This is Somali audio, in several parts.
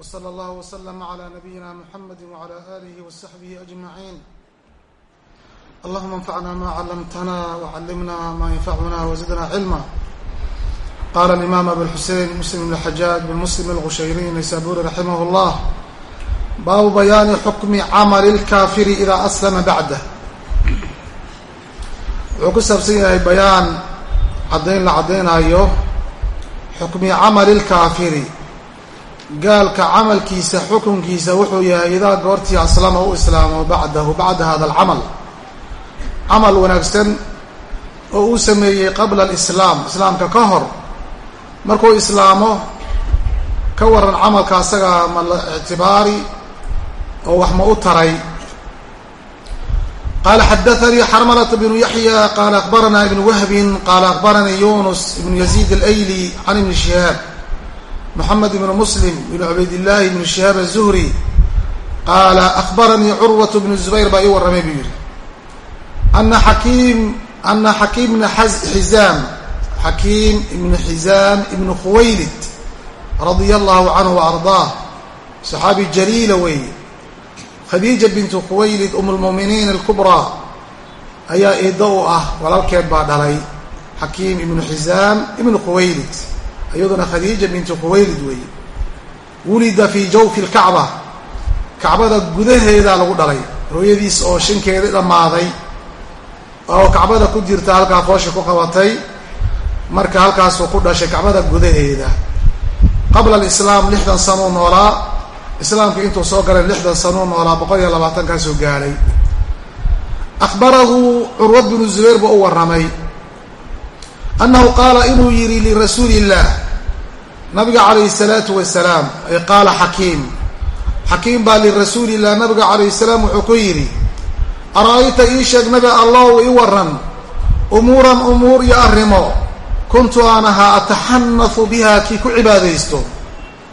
وصلى الله وسلم على نبينا محمد وعلى آله وصحبه أجمعين اللهم انفعنا ما علمتنا وعلمنا ما ينفعنا وزدنا علما قال الإمام أبو الحسين مسلم بن الحجاج بن مسلم الغشيري النيسابوري رحمه الله baabu bayaani xukmi camali اlkaafiri idaa aslama bacdah wuxuu ku saabsan yahay bayaan caddayn la caddaynayo xukmi camali اlkaafiri gaalka camalkiisa xukunkiisa wuxuu yahay idaa goortii aslama u islaamo bacdahu bacda hada alcamal. Camal wanaagsan oo uu sameeyey qabla alislaam islaamka ka hor markuu islaamo ka waran camalka asagaa ma la ictibaari oo wax ma u taray. Qaala xadaanii xarmalata bnu yaxya qaala akhbarana ibnu wahbin qaala akhbaranii yunus ibnu yaziid alayli can ibni shihaab. moxamed ibn muslim ibn cubaydillahi ibn shihaab الzuhri qaala akbaranii curwaة bn zubayr baa ii warramay buu yihi ana xakiim ana xakiim ibna xizaam xakiim ibn xizaam ibn khuwaylid radia allahu canhu waardaah saxaabi jaliila weeye khadiija bintu khuwaylid um lmuuminiin alkubraa ayaa eeddo u ah walaalkeed baa dhalay xakiim ibnu xisaam ibnu khuwaylid iyaduna khadiija bintu khuwaylid weeye. Wulida fii jawfi lkacba kacbada gudaheedaa lagu dhalay. Hooyadiis oo shankeeda dhammaaday. Oo kacbada ku jirta halkaa foosha ku qabatay. Marka halkaasuu ku dhashay kacbada gudaheeda. Qabla alislaam lixdan sanuu noolaa islaamka intuu soo galay lixdan sanuu noolaa boqol iyo labaatan kaasoo gaadhay akhbarahu curwa bnu zubayr buu u warramay. Annahu qaala inuu yidhi lirasuuli illah nabiga calayhi salaatu wasalaam ay qaala xakiim xakiim baa lirasuuli illah nabiga calayhi salaam wuxuu ku yidhi ara-ayta ii sheeg nabi allahu ii waran umuuran umuur iyo arrimo. Kuntu aan ahaa ataxanahu biha kii ku cibaadaysto.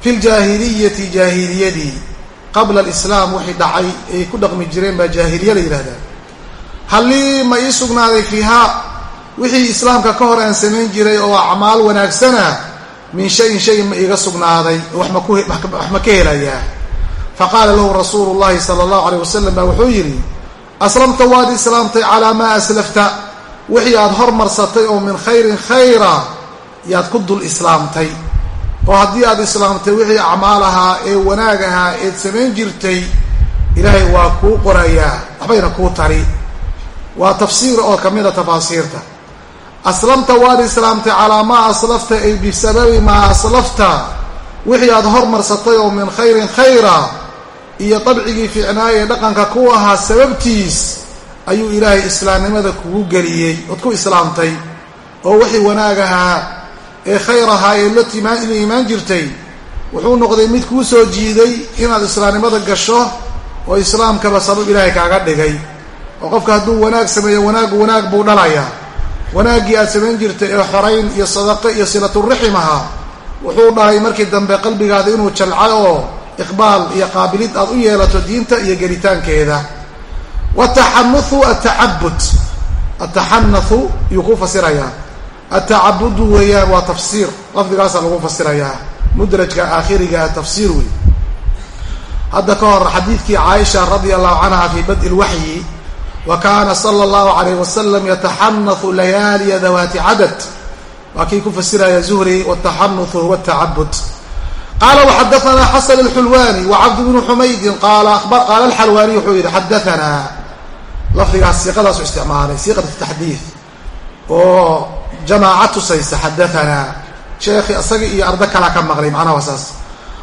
Fi ljaahiliyati jaahiliyadii. Qabla alislaam wixii dhacay ay ku dhaqmi jireen baa jaahiliya la yidhahdaa hallii ma ii sugnaaday fiihaa? Wixii islaamka ka hor aan samayn jiray oo acmaal wanaagsana min shayin shay ma iiga sugnaaday wax ma ka helayaa. Faqaala lahu rasuulu llahi sala allahu alayh wasalam baa wuxuu yidhi aslamta waad islaamtay calaa maa aslafta? Wixii aada hormarsatay oo min khayrin khayra yaad ku dul islaamtay. Oo haddii aada islaamtay wixii acmaal ahaa ee wanaag ahaa eed samayn jirtay ilaahay waa kuu qorayaa waxbayna kuu tari. Waa tafsiir oo ka mida tafaasiirta aslamta waad islaamtay calaa maa aslafta ay bisababi maa aslafta wixii aada hormarsatay oo min khayrin khayra iyo dabcigii fiicnaaya ee dhaqanka ku ahaa sababtiis ayuu ilaahay islaamnimada kugu geliyey ood ku islaamtay oo wixii wanaag ahaa ee khayr ahaa ee la timaan ina imaan jirtay wuxuu noqday mid kuu soo jiiday inaad islaamnimada gasho oo islaamkaba sabab ilaahay kaaga dhigay oo qofka hadduu wanaag sameeyo wanaaggu wanaag buu dhalayaa wanaaggii aad samayn jirtay ee xorayn iyo sadaqo iyo silaturaxim ahaa wuxuu dhalay markii dambe qalbigaada inuu jalcay oo iqbaal iyo qaabilid aad u yeelato diinta iyo gelitaankeeda. Wataxanuthu atacabud ataxanathu yuu ku fasirayaa atacabudu weeyaan waa tafsiir. Lafdigaasaa lagu fasirayaa mudrajka aakhiriga tafsiir wey hadda ka hor xadiidkii caaisha radia allahu canha fi badi lwaxyi wa kana sala allahu alayh wasalam yataxanathu layaaliya dawaati cadad waa kii ku fasiraya zuhri wataxanuthu huwa tacabud qala waxadaana xasan alxulwani wacabd bnu xumaydin qaala qaala alxalwani wuxuu yihi xadaanaa lafdigaas siiqadaasu isticmaalay siiqat taxdiid oo jamaaca tusaysa xadaanaa sheekhi isaga iyo ardo kalaa ka maqlay macnaha saas.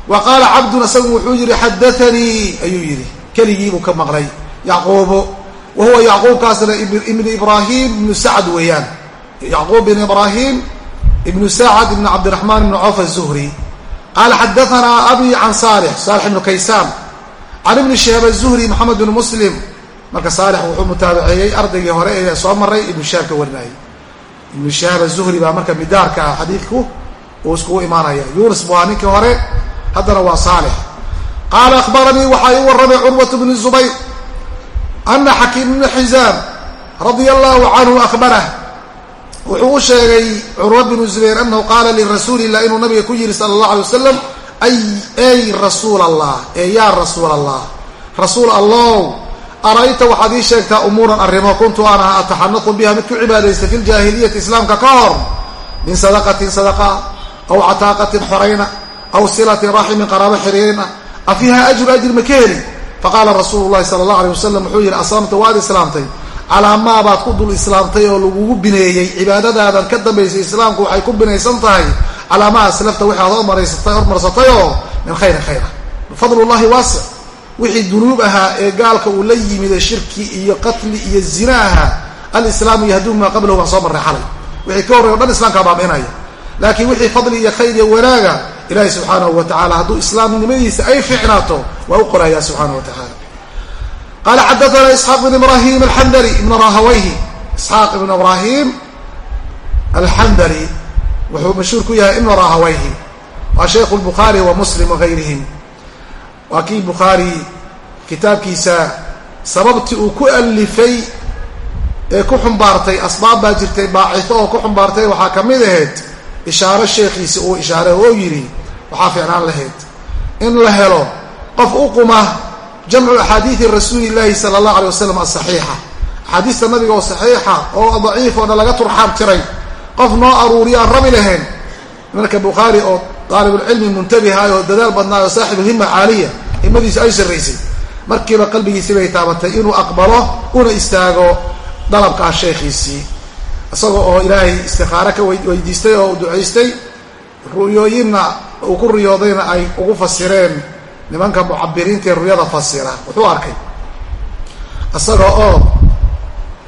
Wa qaala cabdun isagu wuxuu yihi xadaanii ayuu yihi keligiibuu ka maqlay yacquubu wa huwa yacquubkaasna ibnu ibraahim ibnu sacd weeyaan yacquub ibn ibraahim ibnu sacd ibn cabdiraxmaan ibn cawf azuhri qaala xadaanaa abi can saalix saalix ibnu kaysaan can ibni shihaab azuhri maxamed bn muslim marka saalix wuxuu mutaabaceeyey ardaygii hore ee soo maray ibnu shihaab ka warinayay ibnu shihaab azuhri baa marka midaarka ah xadiidku uu iskugu imaanaya yunis buu ahaa ninkii hore haddana waa saalix qaala akhbaranii waxaa ii warramay ana xakiim ibnu xizaam radia allahu canhu akhbarah wuxuu u sheegay curwa bnu zubayr anahu qaala lirasuuli illah inuu nabiga ku yihi sala allah alay wasalam ey rasuul allah ee yaa rasuul allah rasuul allow arayta waxaad ii sheegtaa umuuran arrimo kuntu aan aha ataxanaqu biha mid ku cibaadaysta fi ljaahiliyati islaamka ka hor min sadaqatin sadaqa aw cataaqatin xorayna aw silatin raximin qaraabo xiriirin ah a fiiha ajru ajir ma ka heli faqaala rasuulu llahi sala allah alay wasalam wuxuu yidhi aslamta waad islaamtay. Calaa maa baad ku dul islaamtay oo lagugu bineeyey. Cibaadadaadan ka dambaysay islaamku waxay ku binaysan tahay. Calaa maa aslafta waxaad hormarsatay hormarsatay oo min khayrin khayra. Fadlullahi waasic. Wixii dunuub ahaa ee gaalka uu la yimide shirki iyo qatli iyo zina ahaa alislaamu yahduu maa qablahu baan soo marray xalay. Wixii ka horrey o dhan islamkaa baabi'inaya. Laakiin wixii fadli iyo khayr iyo wanaaga ilaahi subxaanahu wa tacala hadduu islaamnimadiisa ay fiicnaato waa u qorayaa subxaanahu wa tacala qaala xadaana isxaaq ibn ibrahim alxandali ibn rahawayhi. Isxaaq ibn ibrahim alxandali wuxuu mashhuur ku yahay ibn rahawayhi. Waa shaykhu lbukhaari wa muslim wagayrihim waa kii bukhaari kitaabkiisa sababtii uu ku alifay ee ku xumbaartay asbaab baa jirtay baacifo oo ku xumbaartay waxaa ka mid ahayd ishaaro sheekhiisi uu ishaaray oo yidhi waxaa fiicnaan lahayd. In la helo qof u quma jamcu axaadiidi rasuuli llaahi sala allah alay wasalam asaxiixa axaadiista nabiga oo saxiixa oo daciif oo dhan laga turxaam tiray qof noo aruuriyo aan rabi lahayn. Marka bukhaari oo daalibulcilmi muntabiha oo dadaal badnaa oo saaxibu hima caaliya himadiisu ay sarraysay. Markiiba qalbigiisii bay taabatay inuu aqbalo una istaago dalabkaa sheekhiisii isaga oo ilaahay istikaaro ka weydiistay oo ducaystay ru'yooyinna uu ku riyoodayna ay ugu fasireen nimanka mucabiriinta ee ruyada fasira. Wuxuu arkay. Isaga oo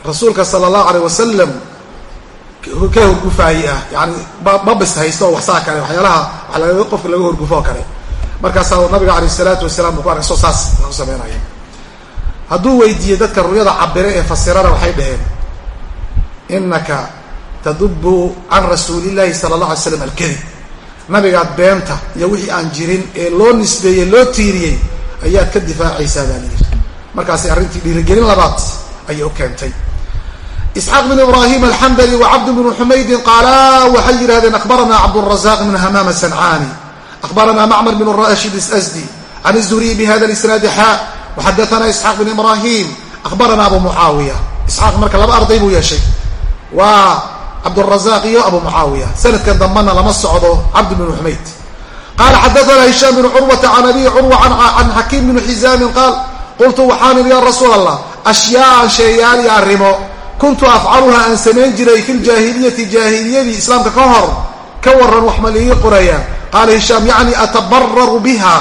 rasuulka sala allahu aleyh wasalam ka horgufaaye ah. Yani babis haysto waxsaa kale. Waxyaalaha wa qofka laga horgufo oo kale markaasaa nabiga alayh isalaatu wasalaam buu ku arkay. Soo saas ku sameynaya hadduu weydiiyey dadka ruyada cabire ee fasirana waxay dhaheen inaka tadubu can rasuulillahi sala allah alay slam alkadib nabigaad beenta iyo wixii aan jirin ee loo nisbeeyey loo tiiriyey ayaad ka difaacaysaa baa layidhi markaasi arrintii dhiirigelin labaad ayay u keentay. Isxaaq bn ibrahim alxambali wa cabd bnu xumaydin qaala waxay yidhahdeen akhbarana cabdrazaq bn hamaam asancaani akhbarana macmar bn rashid asdi can الzuriy bhada isnaadi xa waxadaana isxaaq bn ibrahim akhbarana abu mucaawiya. Isxaaq marka laba arday buu yeeshay. Waa cabdrazaq iyo abu mucaawiya sanadkan dambana lama socdo cabd bn xumayd qala xadaana hishaam bn curwata can abi curwa can xakiim bn xizaamin qaal qultu waxaan idhi ya rasuul allah ashyaaan sheeyaal iyo arrimo. Kuntu afcaluha aan samayn jiray fi ljaahiliyati jaahiliyadii islaamka ka hor ka waran wax ma liigi qoraya qaala hishaam yacni atabararu biha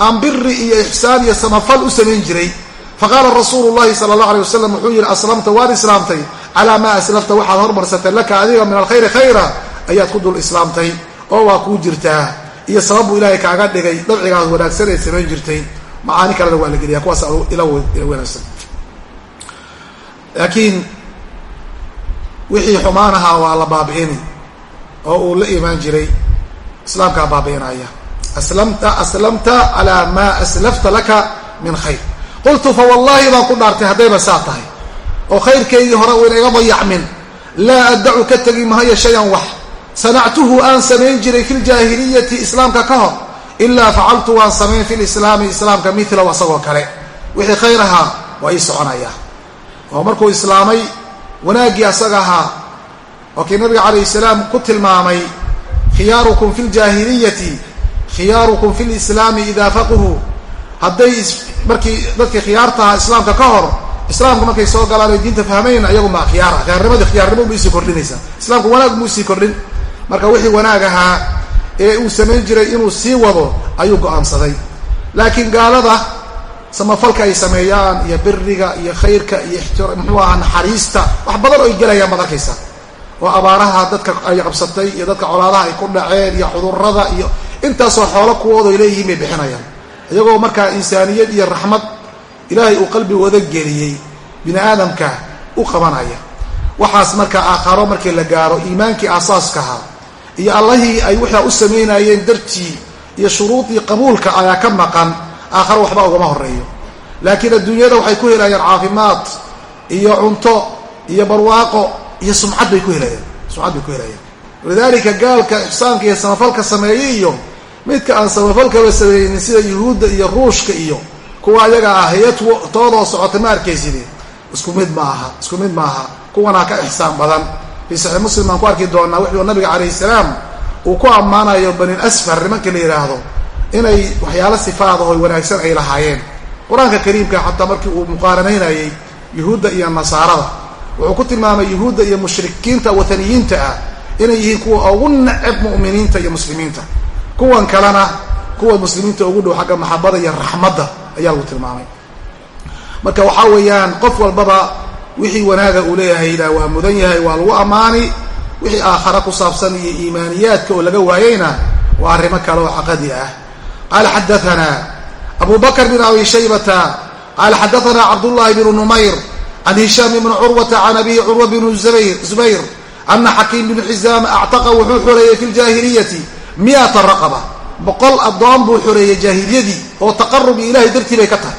aan biri iyo ixsaan iyo samafal u samayn jiray. Faqaala rasuulu llahi sala allah alay wasalam wuxuu yidhi aslamta waad islaamtay calaa maa aslafta waxaad hormarsatay laka adiga min alkhayri khayra ayaad ku dul islaamtay oo waa kuu jirtaa. Iyo sababbuu ilaahay kaaga dhigay dabcigaas wanaagsan eed samayn jirtay macaani kalena waa la geliya kuwaas ila wanaagsan. Laakiin wixii xumaan ahaa waa la baabi'ini oo uu la imaan jiray islaamkaa baabi'inaya. Aslamta aslamta calaa maa aslafta laka min khayr. Qultu fa wallahi baan ku dhaartay haddayba saa tahay oo khayrkaygii hore uu inaga dayacmin laa addacu ka tegi mahayo shayan wax. Sanactuhu aan samayn jiray fi ljaahiliyati islaamka ka hor ilaa facaltu waan samayn fi lislaami islaamka milahu asagoo kale. Wixii khayr ahaa waa ii soconaya. Oo markuu islaamay wanaaggii asaga ahaa oo kii nabiga calayh salaam ku tilmaamay khiyaarukum fi ljaahiliyati khiyaarukum fi lislaami idaa faquhu. Hadday markii dadkii khiyaarta ahaa islaamka ka hor islaamka markay soo galaan oy diinta fahmayn ayagu ma khiyaara. Khiyaarnimadii khiyaarnimo ma isii kordhinaysaa islaamku wanaag mu isii kordhin. Marka wixii wanaag ahaa ee uu samayn jiray inuu sii wado ayuu go'aansaday. Laakiin gaalada samafalka ay sameeyaan iyo biriga iyo khayrka iyo muxuu ahaa naxariista wax badan oo ay gelayaan baad arkaysa oo abaaraha dadka ay qabsatay iyo dadka colaadaha ay ku dhaceen iyo cudurrada iyo intaasoo xoolo kuwooda ay leeyihiin bay bixinayaan. Iyagoo markaa insaaniyad iyo raxmad ilaahay uu qalbigooda geliyey bini aadamka u qabanaya. Waxaas marka aakharo markii la gaaro iimaankii aasaaskaha iyo allahii ay waxaa u samaynayeen dartii iyo shuruudii qabuulka ayaa ka maqan aakharo waxba ugama horeeyo laakiin adduunyada waxay ku helayaan caafimaad iyo cunto iyo barwaaqo iyo sumcad bay ku helayaan sumcad bay ku helayaan. Walidaalika gaalka ixsaanka iyo samafalka sameeye iyo midka aan samafalkaba samaynin sida yuhuudda iyo ruushka iyo kuwa ayaga ah hay'ad toodoo socota ma arkayside isku mid ma aha isku mid maaha. Kuwanaa ka ixsaan badan. Fii saxiix muslim baan ku arki doonaa wuxuu nabiga calayhi salaam uu ku ammaanayo bani asfar nimanka la yidhaahdo inay waxyaalo sifaadaho wanaagsan ay lahaayeen. Qur'aanka kariimka xataa markii uu muqaaranaynayay yuhuudda iyo nasaarada wuxuu ku tilmaamay yuhuudda iyo mushrikiinta wataniyiinta ah inay yihiin kuwa ugu neceb mu'miniinta iyo muslimiinta. Kuwan kalena kuwa muslimiinta ugu dhow xagga maxabada iyo raxmadda ayaa lagu tilmaamay. Marka waxaa weeyaan qof walbaba wixii wanaaga uu leeyahayna waa mudan yahay waa lagu ammaani wixii aakhara ku saabsan iyo iimaaniyaadka oo laga waayeyna waa arrimo kale oo caqadi ah. Qaala xadaanaa abu bakr bn abi shaybata qaala xadaanaa cabdullahi bnu numayr can hishaam bni curwata can abihi curwa bn zubayr ana xakiim bnu xizaam actaqa wuxuu xoreeyey fi ljaahiliyati miata raqaba. Boqol addoon buu xoreeyey jaahiliyadii oo taqarubi ilahay dartii bay ka tahay.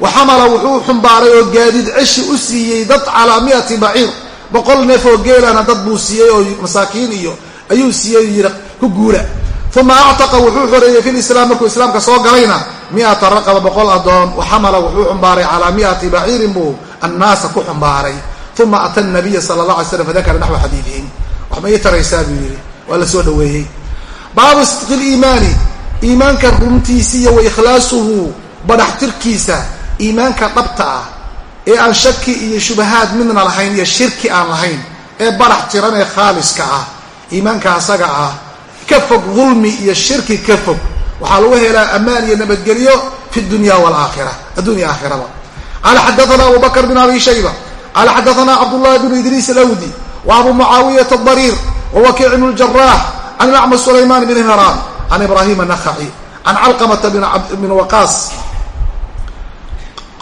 Wa xamala wuxuu xumbaaray oo gaadiid ceshi u siiyey dad calaa miati baciir. Boqol neef oo geelana dad buu siiyey oo masaakiin iyo ayuu siiyey yiri ku guura uma actaqa wuxuu xoreeyey fi lislaam markuu islaamka soo galayna miata raqaba boqol addoon. Wa xamala wuxuu xumbaaray calaa miati baciirin buu annaasa ku xumbaaray uma ata nabiya sala allah alay slam fadakara naxwa xadiidihim wax ma ii taraysaa buu yidhi waa la soo dhaweeyey baabu sidqi liimaani iimaanka runtiisiiyo wa ikhlaasuhu badhaxtirkiisa iimaanka dhabta ah ee aan shaki iyo shubahaad midna lahayn iyo shirki aan lahayn ee barax tiran ee khaaliska ah iimaanka asaga ah ka fog dulmi iyo shirki ka fog waxaa lagu helaa ammaan iyo nabadgelyo fi dunya waalaakhira addunya aakhiraba qaala xadaana abu bakr bin abi shayba qaala xadaana cabdullahi bnu idriis alawdi wa abu mucaawiyata adariir wa wakiic bnu ljarax can acma sulayman bn hiraan can ibrahim anakhaci can calqamata bn waqaas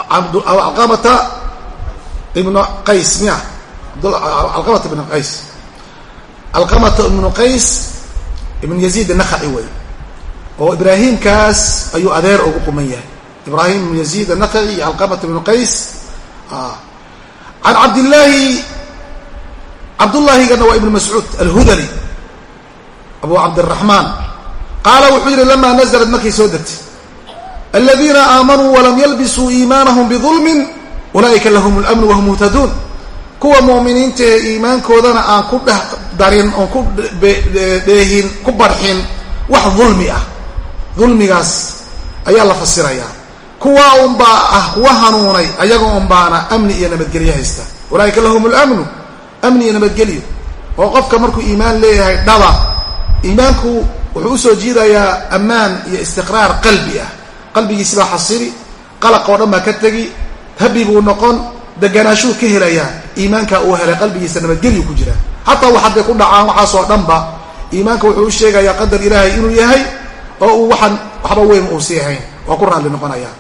alqamata ibnu qays miya alqamata ibnu qays alqamata ibnu qays ibn yaziid anakhaci wey oo ibraahimkaas ayuu adeer ugu quman yahay ibrahim ibnu yaziid anakhaci iyo alqamata ibnu qays can cabdillaahi cabdullaahigana waa ibnu mascuud alhudali abu cabdiraxmaan qaala wuxuu yihi lamaa naزlat markay soo degtay aladiina aamanuu walam yalbisuu iimaanahum bidulmin ulaa'ika lahum اlamnu wahum muhtaduun kuwa mu'miniinta ee iimaankoodana aan ku dheh darin oon ku dheehin ku barxin wax dulmi ah dulmigaas ayaa la fasirayaa kuwa unbaa ah kuwa hanuunay ayaga unbaana amni iyo nabadgelyo haysta ulaa'ika lahum اlamnu amni iyo nabadgelyo oo qofka markuu iimaan leeyahay dhaba iimaanku wuxuu u soo jiidayaa ammaan iyo istiqraar qalbi ah. Qalbigiisi baa xasili qalaq oo dhan baa ka tegi habi buu noqon deganaashuu ka helayaa iimaanka uu helay qalbigiisa nabadgelyu ku jira. Xataa wax hadday ku dhacaan waxaasoo dhanba iimaanka wuxuu u sheegayaa qadar ilaahay inuu yahay oo uu waxaan waxba weyn uu sii ahayn waa ku raalli noqonaya.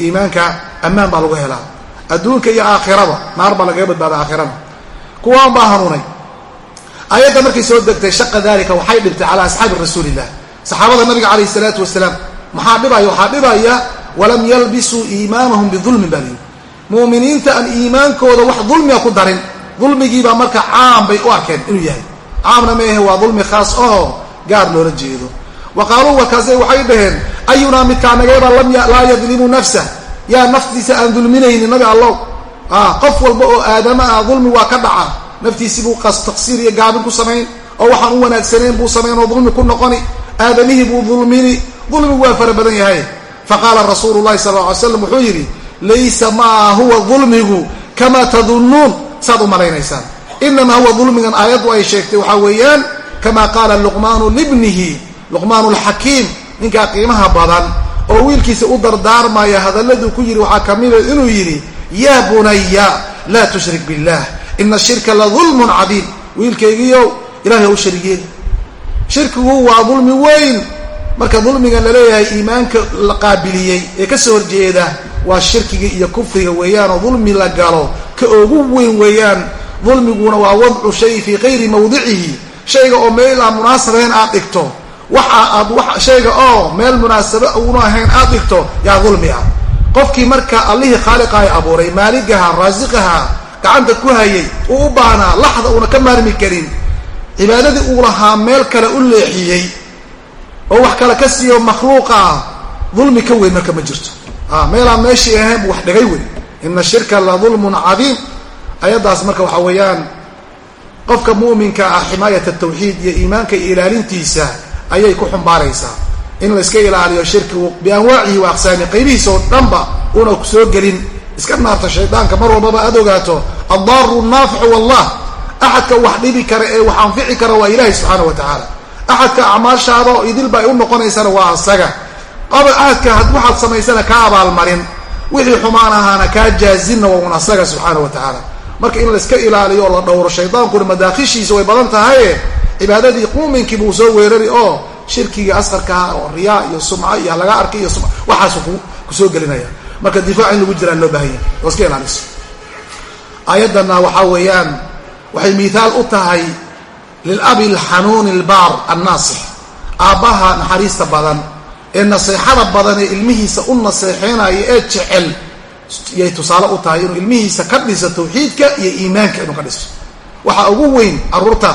Iimaanka ammaan baa lagu helaa. Adduunka iyo aakhiraba naar baa lagaga badbaada aakhirana. Kuwaan baa hanuunay aayadda markay soo degtay shaqa dalika waxay dhibtay calaa asxaabi rasuulillah. Saxaabada nabiga calayh isalaatu wasalaam maxaa dhibaya waxaa dhibaya walam yalbisuu iimaanahum bidulmin baa lihi mu'miniinta aan iimaankooda wax dulmiga ku darin. Dulmigiibaa marka caam bay u arkeen inuu yahay. Caamna maehe waa dulmi khaas oo gaar loola jeedo. Wa qaaluu warkaase waxay dhaheen ayunaa midkaanageeba laa yadlimu nafsah yaa naftiisa aan dulminaynin nabi allow qof walba oo aadama ah dulmi waa ka dhaca naftiisi buu taqsiir iyo gaabin ku samayn oo waxaan u wanaagsanayn buu samayn oo dulmi ku noqoni aadamihii buu dulmini. Dulmigu waa fara badan yahay. Faqaala rasuulu llahi sal lla ly slam wuxuu yidhi laysa maa huwa dulmigu kamaa tadunnuun. Saad u malaynaysaan inamaa huwa dulmigan aayaddu ay sheegtay waxaa weeyaan kamaa qaala luqmaanu libnihi luqmaanu lxakiim ninkaa qiimaha badan oo wiilkiisa u dardaarmaya hadalladuu ku yidhi waxaa ka mida inuu yidhi yaa bunaya laa tushrik billah ina shirka la dulmun cadiim wiilkaygiiow ilahay u sharigeeli shirkigu waa dulmi weyn. Marka dulmigan la leeyahay iimaanka la qaabiliyey ee ka soo horjeeda waa shirkiga iyo kufriga weeyaan oo dulmi la galo. Ka ugu weyn weeyaan dulmiguna waa wadcu shay fii kayri mawdicihi. Shayga oo meel aan munaasabayn aad dhigto. Shayga oo meel munaasaba una ahayn aad dhigto yaa dulmi ah. Qofkii marka allihii khaaliqahay abuuray maaligaha raasiqaha gacanta ku hayay uu u baahnaa laxda uuna ka maarmi karin cibaadadii uu lahaa meel kale u leexiyey oo wax kale ka siiyo makhluuqa ah dulmi ka weyn marka ma jirto. Meelaan meeshii ahayn bu wax dhigay wey ina shirka la dulmun cadiim. Ayaddaas marka waxaa weeyaan qofka mu'minka ah ximaayat atawxiid iyo iimaanka iyo ilaalintiisa ayay ku xumbaaraysaa. In layska ilaaliyo shirkigu bianwaacihi wa aqsaami qaybihiisa oo dhanba una soo gelin iska naarta shaydaanka mar walbaba aad ogaato addaaru naaficu wallah. Axadka wax dhibi kara ee wax anfici kara waa ilaahi subxaana wa tacaala axadka acmaashaada oo idilba ay u noqonaysana waa asaga. Axadka waxaad samaysana kaa abaalmarin. Wixii xumaan ahaana kaa jaazinna waa un asaga subxaana wa tacaala marka in layska ilaaliyo oo la dhowro shaydaankuna madaakhishiisa way badan tahaye. Cibaadadii muuminkii buu soo weerari oo shirkigii asqarkaha oo riyaa iyo sumca iyo laga arkay iyo waxaasu ku soo gelinaya marka difaac in lagu jiraan loo baahanya. Oo iska ilaaliso aayaddanna waxaa weeyaan waxay miihaal u tahay lilabi alxanuuni albaar annaasix. Aabbaha naxariista badan ee naseexada badan ee ilmihiisa u naseexeynayo ee jecel yay tusaale u tahay inuu ilmihiisa ka dhiso tawxiidka iyo iimaanka inuu ka dhiso. Waxaa ugu weyn carruurta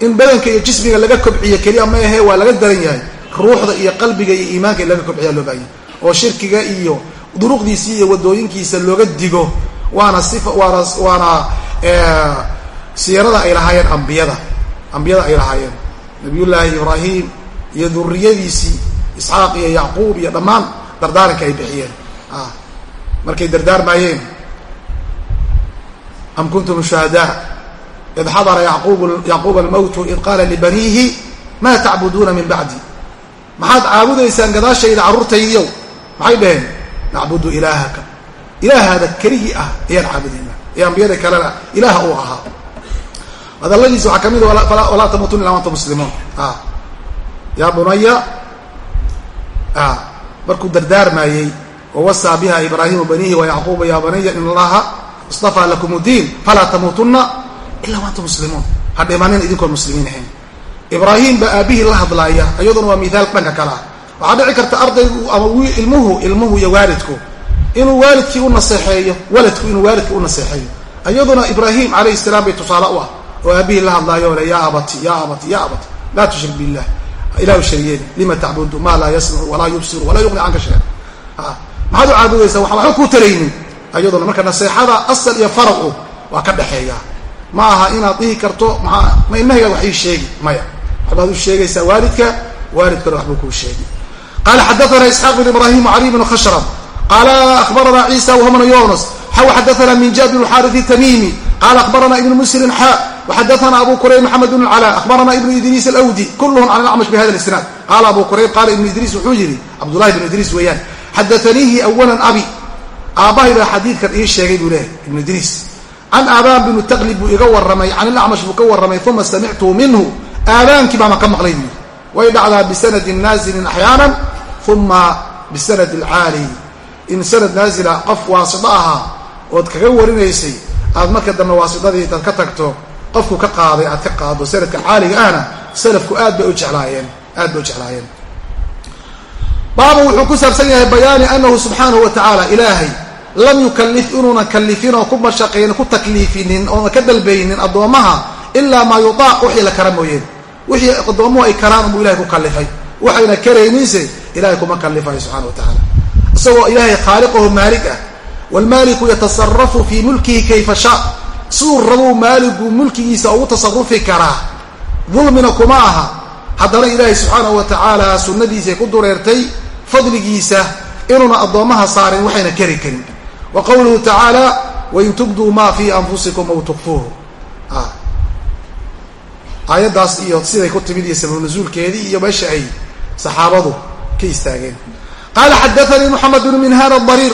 in badanka iyo jismiga laga kobciyo keliya ma ahe waa laga daran yahay. Ruuxda iyo qalbiga iyo iimaanka in laga kobciya loo baahanya. Oo shirkiga iyo duruqdiisii iyo wadooyinkiisa looga digo waana sifa waana waana siirada ay lahaayeen ambiyada ambiyada ay lahaayeen. Nabiyullaahi ibraahim iyo duriyadiisii isxaaq iyo yacquub iyo dhammaan dardaaranka ay bixiyeen. Markay dardaarmaayeen am kuntum shuhadaa? Id xadara yacquub almowtu id qaala libaniihi maa tacbuduuna min bacdi maxaad caabudaysaan gadaashayda carruurtaydiyow maxay dhaheen nacbudu ilaahaka. Ilaahaada keligii ah ayaan caabudayna ee ambiyada kalena ilaaha uu ahaa. Hadaladiisa waxaa ka mid walaa tamuutun ila anta muslimuun. Yaa bunaya markuu dardaarmaayey wawasaa biha ibraahimu banihi wayacquuba ya banaya in allaha istafaa lakum diin falaa tamuutunna ila waantum muslimuun. Ha dhimanin idinkoon muslimiin ahayn. Ibraahim baa aabihii la hadlaaya iyaduna waa mihaal dhanka kale. ah waxaa dhici karta ardaygu ama ilmuhu ilmuhu iyo waalidku inuu waalidkii u naseexeeyo waladku inuu waalidkii u naseexeeyo. Iyaduna ibraahim calayhi salaam bay tusaale u ah oo aabihii la hadlaayo le ya abati ya abati ya abati laa tushrik billah ilahu shariyeeni lima tacbudu ma laa yasmacu walaa yubsiru walaa yuqni canka shay maxaad u caabudaysaa waxaan waxba kuu taraynin. Iyaduna marka naseexada asal iyo faracu waa ka dhexeeya ma aha inaad dhihi karto maa ma ilmahayga wax ii sheegi maya. Waxbaad u sheegaysaa waalidka waalidkana waxbuu kuu sheegi qala xadaana isxaaq bn ibrahim cali bn khashrab qala akhbarana ciisa whmna yunus xaw xadaana min jabir xaari tamimi qala akhbarana ibn muslim xa وxadaثna abu qurayb mxamed bn اclا akhbarana ibn idriis alwdi kulhm can acmash bhada isnaad qaala abu qurayb qaala ibn idriis wuxuu yihi cabdullahi ibn idriis weeyaan xadaaniihi awala abi aabbahay baa xadiidkan ii sheegay buu leehay ibn idriis can aabaan binu taqlib buu iga warramay can ilacmash buu ka warramay uma samictu minhu aabaankii baama ka maqlay buu way dhacdaa bisanadin naazilin axyaana uma bisanad alcaali. In sanad naazila qof waasito ahaa ood kaga warinaysay aad marka dambe waasidadii intaad ka tagto qofku ka qaaday aad ka qaado sanadka caaliga ahna salafku aad bay u jeclaayeen aad bay u jeclaayeen. Baabu wuxuu ku saabsan yahay bayaani anahu subxaanahu wa tacaala ilaahay lam yukalif inuunan kalifin oo ku mashaqaynin ku takliifinin oonan ka dalbaynin addoommaha ilaa maa yutaaq wixii la kara mooyeen wixii addoommuhu ay karaan unbuu ilahay ku kalifay waxayna karayninse ilahay kuma kalifayo subxana wa tacaala isagoo ilaahay khaaliqahu maalig ah. Waalmaaliku yatasarafu fii mulkihi kayfa shaa. Siduu rabuu maaligu mulkigiisa ugu tasarufi karaa. Dulmina kuma aha. Haddana ilaahay subxaanahu wa tacaala sunnadiisay ku dureertay fadligiisa inuuna addoommaha saarin waxayna kari karin. Wa qowluhu tacaala wain tubduu maa fii anfusikum aw tukfuuhu aayaddaas iyo siday ku timid iyo sabab nasuulkeedii iyo meesha ay saxaabadu ka istaageen. Qaala xadaanii moxamed bnu minhaan adariir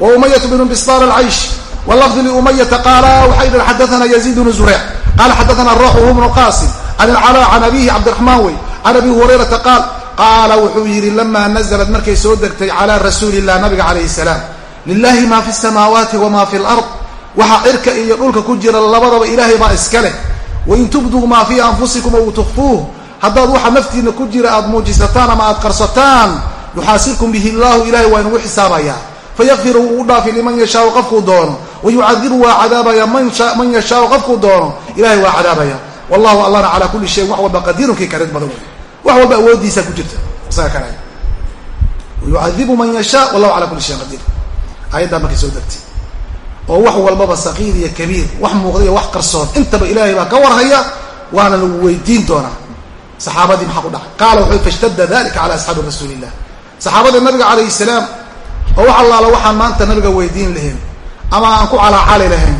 wa umayat bnu bistar alcaysh wlafdu liumayata qaala waxay dhn xadaana yaziid bnu zureyc qala xadaana raxuhu bnu qasim can ilcalaa can abihi cabdiraxmaan wey can abi hurayrata qaal qaala wuxuu yidhi lamaa naزlat markay soo degtay calaa rasuuli illah nabiga calayhi salaam lilahi ma fi samaawaati wama fi lard waxaa cirka iyo dhulka ku jira labadaba ilaahay baa iska leh wain tubduu maa fii anfusikum aw tukfuuh haddaad waxa naftiina ku jira aad muujisataan ama aad qarsataan yuxaasibkum bihi llahu ilahay waa inugu xisaabayaa fayakfiru wuu u dhaafi liman yashaau qofkuu doono. Wayucadibu waa cadaabaya man yashaau qofkuu doono. Ilahay waa cadaabaya. Wallahu allana calaa kulli shayin wax walba qadiirun kii karid badan wey wax walba awooddiisa ku jirta. Isaga kadhay yucadibu man yashaa wallahu cala kulli soo oo wax walbaba saqiir iyo kabiir wax muuqda iyo wax qarsoon intaba ilaahay baa ka warhaya waana lagu weydiin doonaa. Saxaabadii maxaa ku dhacay? Qaala wuxuu fashtadda dalika cala asxaabi rasuuli illah saxaabada nabiga calayhi salaam oo wax allaala waxaan maanta nabiga weydiin lahayn ama aan ku calaacali lahayn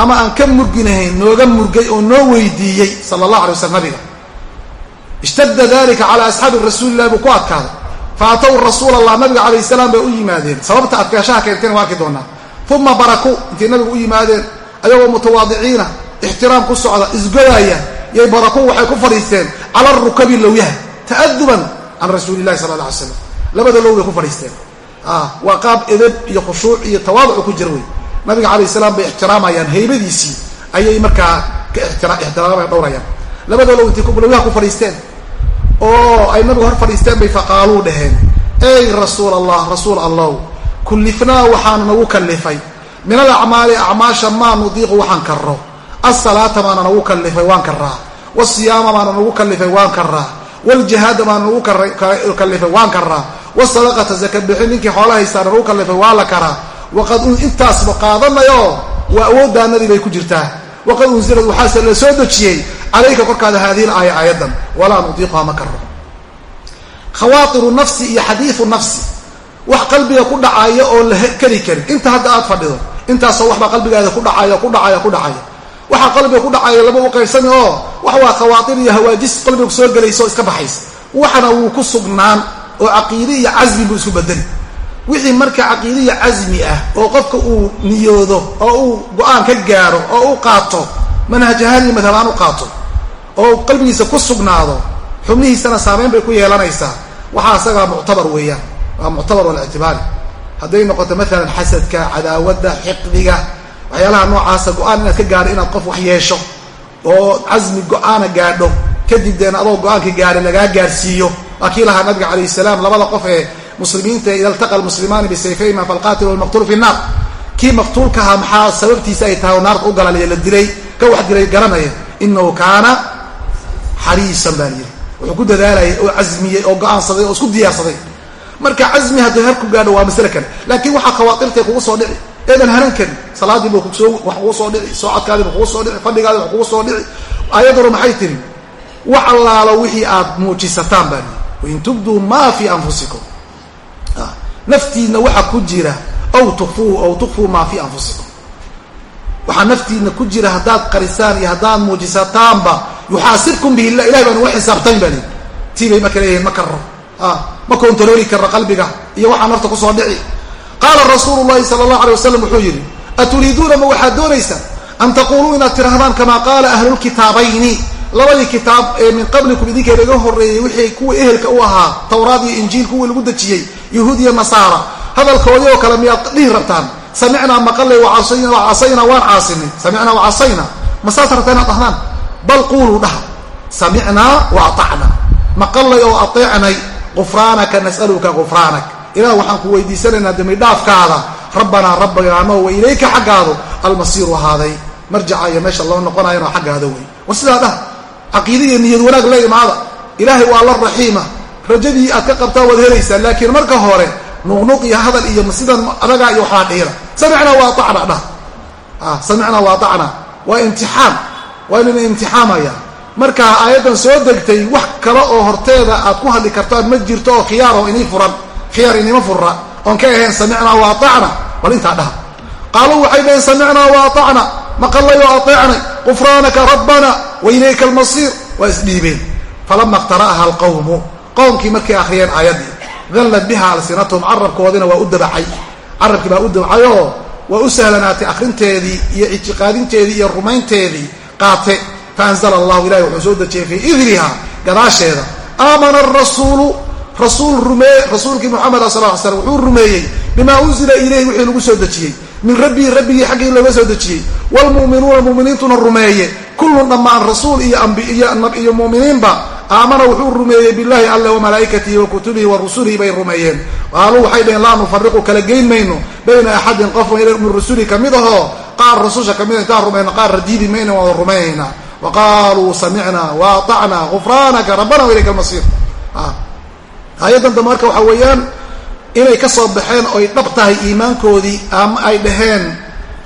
ama aan ka murginahayn nooga murgay oo noo weydiiyey sala allah alay waslam nabiga. Ishtadda dalika cala asxaabi rasuulillahi buu ku adkaaday. Fa atow rasuul allah nabiga calayh salaam bay u yimaadeen. Sababta adkaashaha keentayna waa arki doonaa uma baraku intay nabiga u yimaadeen ayagoo mutawaadiciina ixtiraam ku socda isgodaaya yay baraku waxay ku fadhiisteen cala rukabi lowyaha ta'aduban can rasuuli llahi sala alla alay slam labada low bay ku fadhiisteen. Waa qaab edeb iyo khushuuc iyo tawaaducu ku jira wey nabiga calayh salaam bay ixtiraamayaan haybadiisii ayay markaa ka ixtiraamaya dhowrayaan. Labada low intay lowyaha ku fadhiisteen oo ay nabiga hor fadhiisteen bay faqaaluu dhaheen ey rasuul allah rasuul allah kullifnaa waxaana nagu kallifay min alacmaali acmaasha maa nudiiqu waxaan karro. Asalaata baana nagu kallifay waan karraa. Wasiyaama baana nagu kallifay waan karraa. Waljihaada baana nagu kallifay waan karraa. Wasadaqata bixin ninkii xoola nagu kallifay waa la karaa. Waqad intaasba qaadanayo waa awooddaanadii bay ku jirtaa. Waqad unzilad waxaase la soo dejiyey. Calayka korkaada haadihi laaya aayadan walaa nudiiquha ma karro. Khawaairu nafsi iyo xadiiu nafsi wax qalbiga ku dhacaya oo la keli karin. Inta hadda aad fadhido intaasoo waxbaa qalbigaada ku dhacaya ku dhacaya ku dhacaya waxaa qalbiga ku dhacaya laba u oo wax waa khawaatir iyo hawaajis qalbiga ku soo gelaysa oo iska baxaysa. Waxana wuu ku sugnaan oo caqiide iyo casmi buu isku bedeli. Wixii marka caqiide iyo casmi ah oo qofka uu niyoodo oo uu go'aan ka gaaro oo u qaato manhajahaan iyo madhabaan u qaato oo qalbigiisa ku sugnaado xubnihiisana saameyn bay ku yeelanaysaa. Waxaa isagaa muctabar weeyaan waa muctabar walictibaari hadday noqoto maalan xasadka cadaawadda xiqdiga waxyaalaha noocaasa go'aan inaad ka gaadho inaad qof wax yeesho oo casmi go'aana gaadho kadib deena adoo go'aanka gaadhay lagaa gaarsiiyo waa kii lahaa nabiga calayh salaam labada qof ee muslimiinta ida altaqa almuslimaani bisayfayhima falqaatilu walmaqtuulu fi nnaar kii maqtuulkahaa maxaa sababtiisa ay tahay oo naarta u galalaya la dilay ka wax dilay garanaya inahu kaana xariisan baa layidhi wuxuu ku dadaalayay oo casmiyey oo go'aansaday oo isku diyaarsaday marka casmi haddii har ku gaadho waa masle kale laakiin waxaa khawaatirtay kugu soo dhici. Eedan haran karin salaadii bu ku soo wax kugu soo dhici soocadkaadii bu kugu soo dhici fadhigaadii wax kugu soo dhici. Aayaduna maxay tiri? Wax allaalo wixii aad muujisataan baa lii wain tubduu maa fii anfusikum. Naftiina waxa ku jira aw tukfuu aw tukfuu maa fii anfusikum. Waxaa naftiina ku jira haddaad qarisaan iyo haddaad muujisataanba yuxaasibkum bihi la ilahay baan uga xisaabtayn baa lii tii bay marka leeyihiin ma karro ma kontarooli kara qalbiga iyo waxaa nafta ku soo dhici. Qaala rasuulu llahi sala allahu alay wasalam wuxuu yidhi aturiiduuna ma waxaad doonaysaan an taquluu inaad tirahdaan kamaa qaala ahlulkitaabayni labadii kitaab ee min qablikum idinka inaga horreeyey wixii kuwa ehelka u ahaa tawraad iyo injiil kuwii lagu dejiyey yahuud iyo nasaara hadalkoodii oo kale miyaad dhihi rabtaan samicnaa maqalay wacasayna waan caasinay samicnaa wacasayna masaad rabtaa inaad dhahdaan bal quuluu dhaha samicnaa waatacna maqalay oo ateecnay qufraanaka nas'aluka qufraanak ilah waxaan ku weydiisanaynaa dembidhaafkaada rabbanaa rabbagaano wa ilayka xaggaadu almasiiru ahaaday marjaca iyo meesha loo noqonayana xaggaada wey war sidaa dhah caqiida niyad wanaag la imaada ilaahay waa la raxiima rajadii aad ka qabtaa waad helaysaa laakiin marka hore nuqnuq iyo hadal iyo sidan adagaa iyo waxbaa dhiira samicnaa wa aacna dhah samicnaa wa aacna waa imtixaan waa inayna imtixaamaya marka aayaddan soo degtay wax kale oo horteeda aad ku hadli kartaan ma jirto oo khiyaar oo inii furan. Khiyaar inima furra. Oon ka ahayn samicnaa wa aacna bal intaa dhaha. Qaaluu waxay dhaheen samicnaa wa aacna maqalay oo ateecnay qufraanaka rabbana wa ilayka almasiir. Waa isdhiibeen falama iqtara'aha alqawmu. Qowmkii markay akhriyeen aayaddii dallad biha alsinatuhum. Carabkoodina waa u dabacay. Carabkii baa u dabacayoo waa u sahlanaatay akhrinteedii iyo ictiqaadinteedii iyo rumaynteedii qaate faanzla allahu ilahi wuxuu soo dejiyey fii idriha gadaasheeda aamana arasuulu rasuul rumee rasuulkii muxameda sal ly slam wuxuu rumeeyey bimaa unzila ilayhi wixii lagu soo dejiyey min rabbihi rabbigii xaggii looga soo dejiyey wlmu'minuuna muminiintuna rumeeye kullun dhammaan rasuul iyo muminiinba aamana wuxuu rumeeyey billahi alle wamalaa'ikatihi wa kutubihi wa rusulihi bay rumeeyeen qaaluu waxay dhaheen laa nufariqu kala geyn mayno bayna axadin qof min rusuli ka mid ahoo qaar rususha kamida intaan rumayno qaar radiidi mayna waada rumaynaynaa wa qaaluu samicnaa wa aطacnaa gufraanaka rabbana ilayka almasiir aayaddan dambe marka waxaa weeyaan inay ka soo baxeen oy dhab tahay iimaankoodii ama ay dhaheen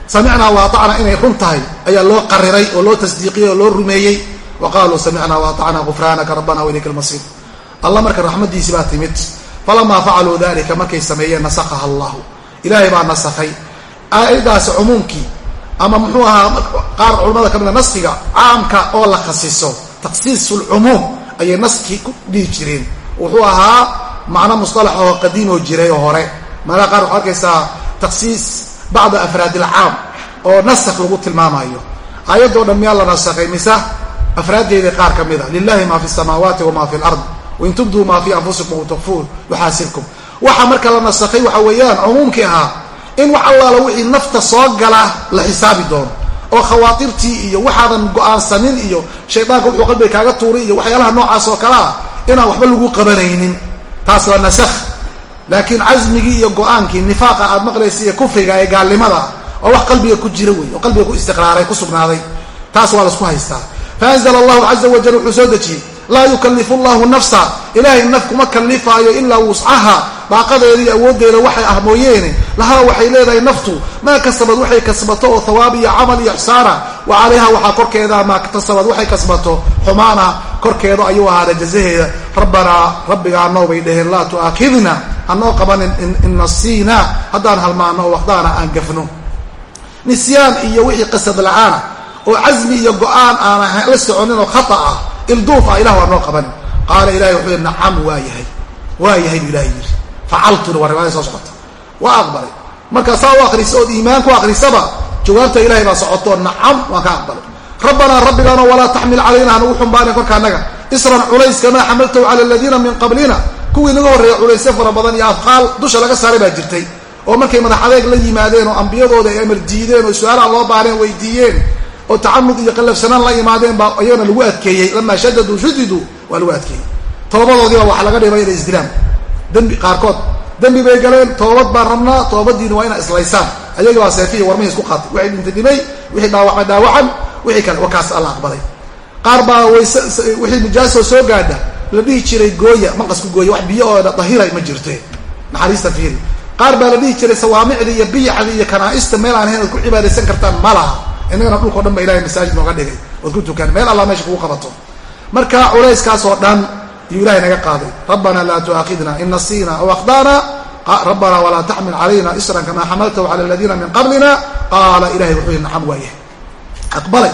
samicnaa waatacna inay run tahay ayaa loo qariray oo loo tasdiiqiyey oo loo rumeeyey wa qaaluu samicnaa waatacna gufraanaka rabbana walayka almasiir alla marka raxmaddiisi baa timid falamaa facaluu dalika markay sameeyeen nasakhaha allahu ilaahay baa nasakhay aayaddaasi cumuumkii ama muxuu ahaa qaar culamada ka mida ah naskiga caamka oo la khasiso takhsiisulcumuum ayay naskii ku dhihi jireen. Wuxuu ahaa macno musalax oo qadiim oo jiray oo hore. Meelaha qaar waxaa arkaysaa takhsiis bacda afraad ilcaam oo nasakh lagu tilmaamayo. Aayadoo dhan miyaa la nasakhay mise afraaddeeda qaar ka mida lilahi ma fi samaawaati wama fi lard wain tubduu maa fi anfusikum watukfuun yuxaasibkum. Waxa marka la nasakhay waxa weeyaan cumuumkii ahaa in wax allaala wixii nafta soo gala la xisaabi doono oo khawaatirtii iyo waxaadan go'aansanin iyo shaydaanka wuxuu qalbiga kaaga tuuray iyo waxyaalaha noocaas oo kale ah inaan waxba lagu qabanaynin. Taas waa nasakh laakiin casmigii iyo go'aankii nifaaqa aad maqlaysa iyo kufriga ee gaalnimada oo wax qalbiga ku jira wey oo qalbiga ku istiqraaray ku sugnaaday. Taas waa la isku haystaa. Faanzla allahu caza wajal wuxuu soo dejiyey laa yukalifu llahu nafsa ilaahay naf kuma kalifaayo ilaa wuscaha daaqadeeda iyo awooddeeda waxay ah mooyeene lahaa waxay leedahay naftu. Maa kasabad waxay kasbato oo hawaab iyo camal iyo ixsaana wa calayha waxaa korkeeda maa kasabad waxay kasbato. Xumaana korkeeda ayuu ahaada jazaheeda rabbanaa rabbigaanoo bay dheheen laa tu'aakidna hanoo qabanin in nasiina. Haddaan halmaano oo waxdaana aan gafno. Nisyaan iyo wixii qasad la'aana oo casmi iyo go'aan aan la soconin oo khata ah ilduuf ah ilah waa noo qabanin. Qaala ilahi wuxuu yidhi nacam waa yahay. Waa yahay buu ilahay yidhi. Facaltuna waa riwaayada soo socota waa aqbalay. Markaa saa u akriso ood iimaan ku akrisaba jawaabta ilahay baa socotoo nacam waan ka aqbalay. Rabbanaa rabbigaano walaa taxmil calayna hanugu xumbaanin korka annaga. Isran culays kamaa xamaltahu cala aladiina min qablina kuwii naga horreeya culaysyo fara badan iyo afqaal dusha laga saaray baa jirtay. Oo markay madax adeeg la yimaadeen oo ambiyadooda ay amar diideen oo su'aalaha loo baareen weydiiyeen oo tacamud iyo qallafsanaan la yimaadeen baa iyagana lagu adkeeyey. Lamaa shadaduu shudiduu waa lagu adkeeyey. Toobadoodiiba waxaa laga dhibay inay isdilaan dembi qaarkood dembi bay galeen toobad baan rabnaa toobadiina waa inaa islaysaan. Ayagi baa seefiya warmihii isku qaatay. Waxay dhintay dhimay wixii dhaawacmay dhaawacan wixii kale. Wakaas alla aqbalay. Qaar baa wayse wixii nijaasoo soo gaadha la dhihi jiray gooya maqasku gooya wax biyo oo dahira ma jirte naxariista fiiri. Qaar baa la dhihi jiray sawaamicda iyo biyaxda iyo kanaaista meel aan ahayn ad ku cibaadaysan kartaan ma laha. Innagana dhulkao dhan ba ilahay masaajid nooga dhigay. Ood ku tukan meel allah meesha kugu qabato. Marka culayskaasoo dhan iyuu ilahay naga qaaday. Rabbana laa tu'aakidna in nasiina aw akhdana rabbana walaa taxmil calayna isran kamaa xamaltahu cala aladiina min qablina. Qaala ilahay wuxuu yihi nacam waayahay aqbalay.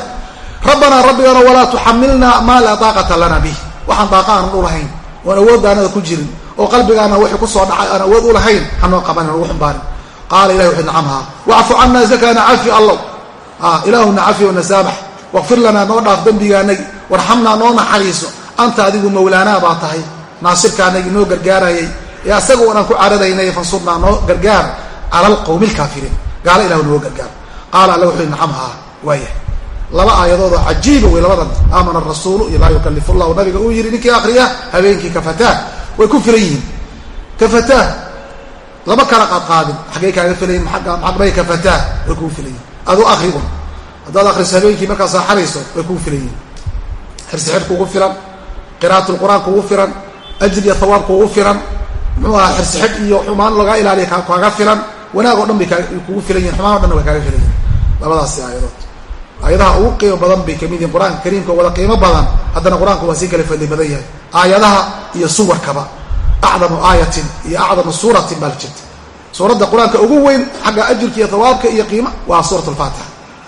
Rabbanaa rabbigana walaa tuxamilna maa laa daaqata lana bih waxaan daaqa aanan u lahayn oon awooddaanada ku jirin oo qalbigaana wixii ku soo dhacay aan awood u lahayn hanoo qabanin ugu xumbaarin qaala ilahi wuxu nacamhaa wacfu cana zakana cafi allow. Ilaahuna cafi o nasaamax waqfir lanaa noo dhaaf dembigaanagi. Warxamnaa noo naxariiso anta adigu mawlaanaa baa tahay. Naasirkaanagi noo gargaarayay. Ee asaga unaan ku caradaynay fansurnaa noo gargaar cala alqawmi alkaafiriin gaalo ilahu nooga gargaar. Qaala alla wuxuu nacamhaa waayah laba aayadoodoo cajiiba wey labadan aamana rasuulu iyo laa yukalifu llahu nabiga. Uu yidhi ninkii akriya habeenkii kafataa way ku filan yihiin. Kafataa lama kala qaadqaadin. Xaggay kaaga filayin magbay kafataa way kuu filan yihiin adu akrigun haddaad akriso habeenkii markaad saaxanayso way kuu filan yihiin xirsixir kugu filan qira'at lqur'aan kugu filan ajr iyo hawaab kugu filan muxuu aha xirsixid iyo xumaan lagaa ilaaliya kaaga filan wanaag o dhan bay kugu filan yihiin xumaan o dhanna way kaaga filan yihiin labadaasi aayadood. Aayadaha ugu qiimo badan bay ka mid yihiin qur'aanka kariimka wada qiimo badan haddana qur'aanku waa sii kala fadli badan yahay. Aayadaha iyo suwarkaba acdamu aayatin iyo acdamu suuratin baa la jirta suuradda qur'aanka ugu weyn xagga ajirka iyo hawaabka iyo qiima waa suurat lfaatixa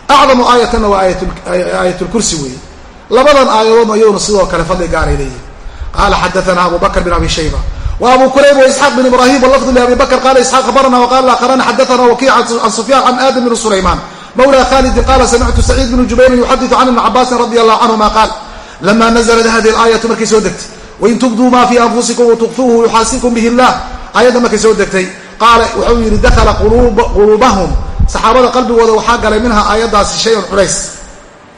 acdamu aayatanna waa aayat lkursi weeye labadan aayadoodna iyaduna sidoo kale fadli gaaray leeyihiin qaala xadaana abu bakr bin abi shayba wa abu kurayb waisxaaq bin ibrahim walafdu liabi bakr qala isxaaq abarna waqala aakharana xadaana wakiic can sufyan can aadam bn sulayman mawla khalidin qala samictu saciid bn jubayrin yuxadiu can ibni cabaasin radi allahu canhuma qaal lama naزlat hadihi aayatu markay soo degtay wain tubduu ma fii anfusikum watukfuuhu yuxaasibkum bihi llah aayadda markay soo degtay qaala wuxuu yidhi dakala quluubahum. Saxaabada qalbigooda waxaa galay minha aayaddaasi shayan culays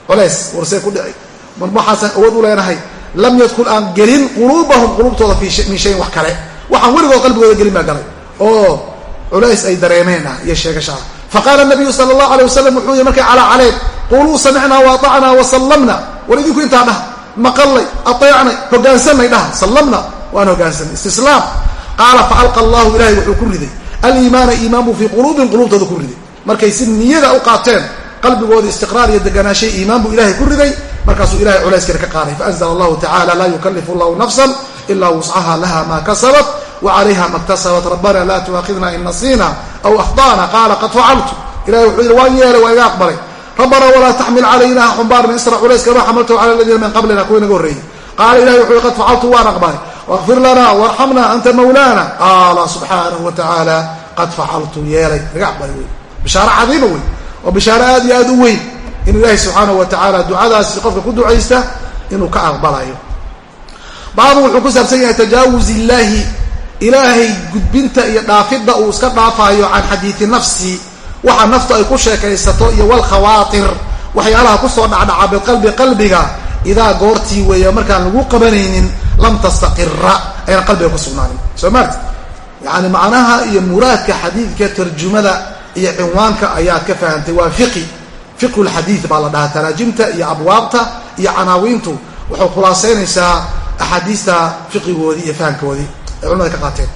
culays warsee ku dhici mar waxaasaan awood u leenahay lam yadkul aan gelin quluubahum quluubtooda min shayin wax kale. Waxaan weligood qalbigooda gelin baa galay. Oo culays ay dareemeen ah iyo sheegasha ah faqaala nabiyu sala allahu alay wasalam wuxuu yihi markay calaa caleen quluu samicnaa waatacnaa wasallamna war idinku intaa dhaha maqallay ateecnay hogaansanay dhaha sallamna waan hogaansamay istislaam. Qaala faalqa allahu ilahay wuxuu ku riday. Aliimaana iimaan buu fii quluubin quluubtooda ku riday. Markay si niyada u qaateen qalbigooda istiqraar iyo deganaashay iimaan buu ilahay ku riday markaasuu ilahay culayskana ka qaaday. Faanzla allahu tacala laa yukalifu llahu nafsan ilaa wuscaha laha ma kasabat wacalayha ma ktasabat rabbana laa tuaakidna in nasiina aw akhdana qaala qad facaltu ilahay wuxuu yidhi waan yeelay waa iga aqbalay. Rabbana walaa taxmil calayna xumbaarna isra culayska ma xamaltahu cala aladiina min qablina kuwa inaga horreeyey. Qaala ilahay wuxuu yhi qad facaltu waan aqbalay. Waqfir lana warxamna anta mawlana qaala subxaanahu wa qad facaltu yeelay. Iga aqbalay wey. Bishaaro cadiima wey. Oo bishaaro aad iyo aad u weyn in ilaahay subxaanahu wa tacaala ducadaasi qofka ku ducaysta inuu ka aqbalayo. Bacdu wuxuu ku saabsan yahay tajaawuz illaahi ilaahay gudbinta iyo dhaafidda uu iska dhaafaayo can xadiidi nafsi waxa naftu ay ku sheekaysato iyo walkhawaatir waxyaalaha ku soo dhacdhaca biqalbi qalbiga idaa goortii weeya markaan lagu qabanaynin lam tastaqira ayna qalbiga ku sugnaanin. Soo maarti yani macnaha iyo muraadka xadiidka tarjumada iyo cinwaanka ayaad ka fahamtay waa fiqi fiqhu lxadiid baa la dhahaa taraajimta iyo abwaabta iyo canaawiintu waxay khulaasaynaysaa axaadiista fiqigoodii iyo fahamkoodii ay culamada ka qaateen.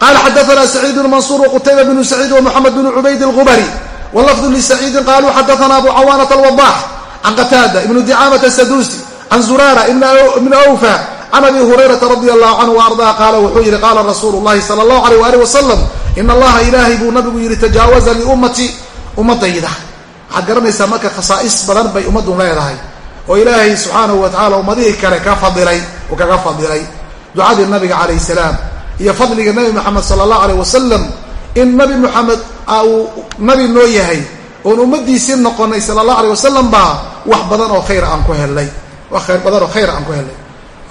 Qala xadaana saciid bn mansuur wqutayba bnu saciid wmuxamed bn cubayd اlgubari wlafdu lisaciidin qaluu xadaana abu cawaanat alwadax can qataada ibnu dicaamat sadusi can zurara ibn awfa can abi hurayrata radi allahu canhu ardaa qaala wuxuu yihi qaala rasuulu llahi sala allahu aleyh waalih wasalam in allaha ilaahay buu nabigu yihi tajaawaza liummati ummadayda waxaad garanaysaa marka khasaa'is badan bay ummaddu leedahay. Oo ilaahay subxaanahu wa tacala ummadihii kale ka fadilay uu kaga fadilay ducadii nabiga calayh salaam iyo fadliga nabi moxamed sala allahu aleyh wasalam in nabi moxamed uu nabi noo yahay oon ummadiisii noqonay sala allahu aleyh wasalam baa wax badan oo khayr aan ku helnay. Wax khayr badan oo khayr aan ku helnay.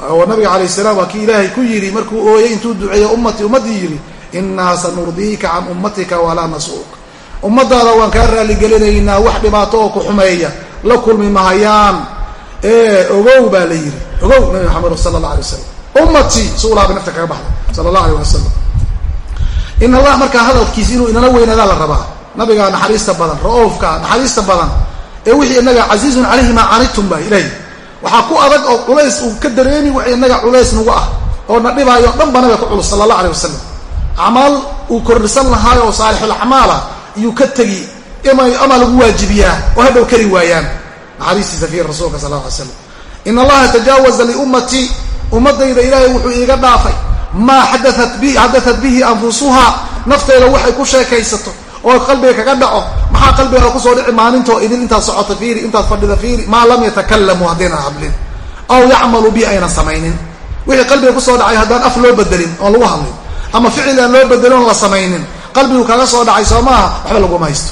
Oo nabiga calayh salaam waa kii ilaahay ku yidhi markuu ooyey intuu duceeyo ummatii ummaddii yidhi innaa sanurdiika can ummatika walaa nasuuk ummadaada waan kaa raalligelinaynaa wax dhibaato oo ku xumeeya. La kulmi mahayaan. Ee ogow baa la yidhi. Ogow nabi maxamed sala allah alay wasalam ummatii suulaabay nafta kaga baxday sala allah aleyh wasalam in allah markaa hadalkiisa inuu inala weynaadaa la rabaa. Nabigaa naxariista badan ra'oofka naxariista badan. Ee wixii inaga casiizun calayhi maa canitum baa ilahi waxaa ku adag oo culays uu ka dareemi wax inaga culays nagu ah. Oo na dhibaayo o dhan ba nabiga ku culus sala allah aleyh wasalam acmaal uu kordhisan lahaayo oo saalixulacmaala iyuu ka tegi ama lagu waajibiyaa oo hadhow kari waayaan. Naxariistiisa fiir rasuulka sal alay slam in allaha tajaawaza liummatii ummadayda ilaahay wuxuu iiga dhaafay maa xadaat bi xadaat bihi anfusuha nafteeda waxay ku sheekaysato oo qalbiga kaga dhaco maxaa qalbiga ku soo dhici maalintoo idin intaad socoto fiiri intaad fadhida fiiri maa lam yatakalamu haddaynan hadlin aw yacmalu bi aynan samaynin. Wixii qalbiga ku soo dhacay haddaan af loo bedelin oon lagu hadlin ama ficil aan loo bedelin oon la samaynin qalbigu kaga soo dhacay soo maaha waxba laguma haysto.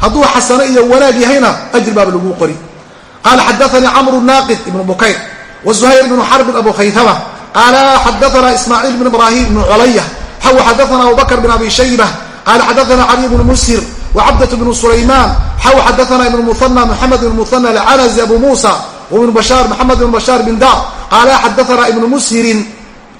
Hadduu xasano iyo wanaag yahayna ajri baaba laguu qori. Qaala xadaanii camru naaqid ibnu bukayr wzuhayr bnu xarbin abu khaytama qaala xadaana ismaaciil bn ibrahim bnu culaya xaw xadaana abubakr bn abi shayba. Qala xadaana cali bnu mushir wcabdة bn sulayman xaw xadaana ibn muhana mxamed ibn muhana alcanazi abu musa wibn bashaar maxamed ibn bashaar bin dar. Qaala xadaana ibnu mushirin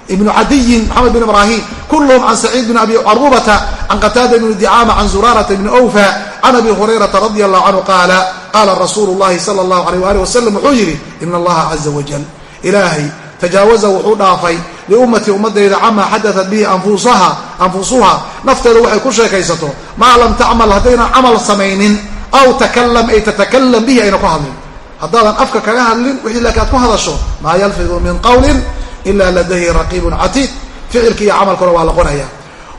ibn cadiyin maxamed bn ibrahim kulhm can saciid bn abi carubata can qataada bn dicama can zurarata bn awfa can abi hurayrata radi allahu canhu qaala qaala rasuulu llahi sala allahu alayh waalih wasalam wuxuu yidhi ina allaha caza wajal ilaahay tajaawaza wuxuu dhaafay liummatii ummadayda camaa xadatat bihi anfusuha nafteeda waxay ku sheekaysato maa lam tacmal haddaynan camal samaynin aw takalam ay tatakalam bihi ayna ku hadlin. Haddaadan afka kaga hadlin wixii laakiin aad ku hadasho maa yalfidu min qawlin ila ladayhi raqiibun catiid ficilki iyo camalkuna waa laqonaya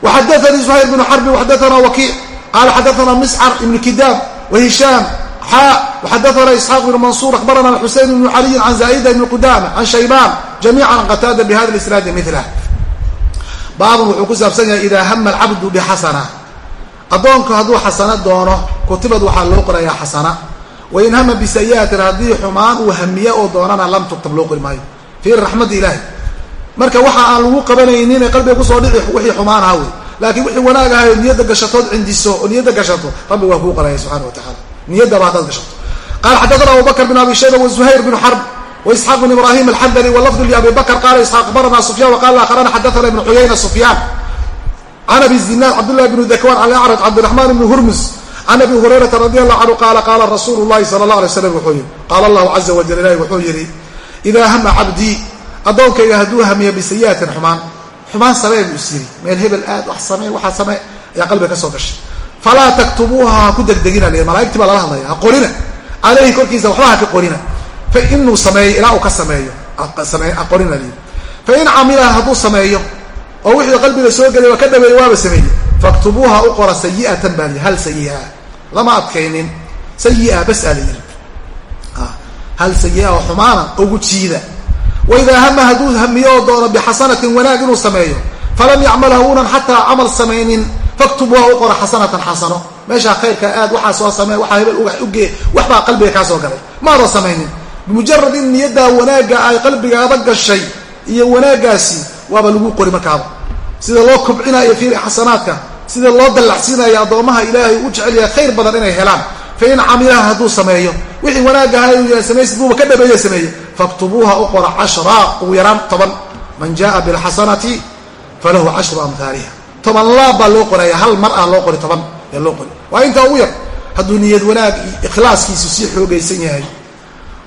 waxadaanii zuhayr bnu xarbi waxadaana wakiic qaala xadaana miscar ibnu kidaam wahishaam xaa waxadaana isxaaq bnu mansuur akhbarana xuseyn bnu caliyin can zaa'ida ibni qudama can shaybaan jamiica can qataada bihada isnaadi milah baabun wuxuu ku saabsan yahay idaa hama alcabdu bixasana addoonku hadduu xasano doono kutibad waxaa loo qorayaa xasana wain hama bisayi'atin haddii xumaan uu hamiye oo doonana lam tuktab loo qori maayo fiiri raxmadda ilaahi marka waxa aan lagu qabanaynin qalbiga ku soo dhici wixii xumaan aha wey laakiin wixii wanaag ahayo niyadda gashatood cindiso oo niyadda gashato rabbi waa kuu qaraya subxana wa tacala niyaddaba haddaad gashato. Qala xaddaana abubakr bn abi shayba wazuhayr bn xarb waisxaaq bn ibrahim alxandali walafdu liabi bakr qala isxaaq abarana sufyan waqala akharana xadaana ibnu cuyayna sufyaan. Can abi zinaad cabdullahi bnu dakwan can acraj cabdiraxman ibni hurmus can abi hurayrata radi allahu canhu qaala qaala rasuulu llahi sala allah alay slam wuxuu yihi qaala allahu caza wajal ilahi wuxuu yihi idaa hama addoonkayga hadduu hamiyo bisayi'atin xumaan xumaan samee buu is yiri meel hebel aad wax samee waxaa samee ayaa qalbiga ka soo gashay. Falaa taktubuuha ha ku degdegina l malaigtii baa lala hadlaya ha qorina caleyhi korkiisa waxba ha ka qorina fa inuu sameeyo ilaa uu ka sameeyo. Ha qorina l fain camila hadduu sameeyo oo wixii qalbiga soo gelay waa ka dhameeyey waaba sameeyey faktubuuha u qora sayi'atan baa li hal sayi'a lama adkaynin. Sayi'a bas aa la yiri hal sayi'a oo xumaana ugu jiida waidaa hama hadduu hamiyo oo doono bixasanatin wanaag inuu sameeyo falam yacmalha uunan xataa camal samaynin faktubuuha u qora xasanatan xasano. Meeshaa khayrka aad waxaa soo samee waxaa hebel ugee waxbaa qalbiga kaa soo galay. Maada samaynin? Bimujarad in niyaddaa wanaagga ay qalbigaada gashay iyo wanaaggaasi waaba lagu qori markaaba. Sida loo kobcinayo fiiri xasanaadka sida loo dallacsiinayo addoommaha ilaahay u jecel yahay khayr badan inay helaan. Fa in camilaha hadduu sameeyo wixii wanaagaha samaysid buuba ka dhameeye sameeye faktubuuha u qora cashraa ugu yaraan toban. Man jaaa bilxasanati falahu cashru amhaaliha toban laab baa loo qoraya hal mar ah loo qori toban ee loo qori waa intaa ugu yar hadduu niyad wanaag ikhlaaskiisu sii xoogaysan yahay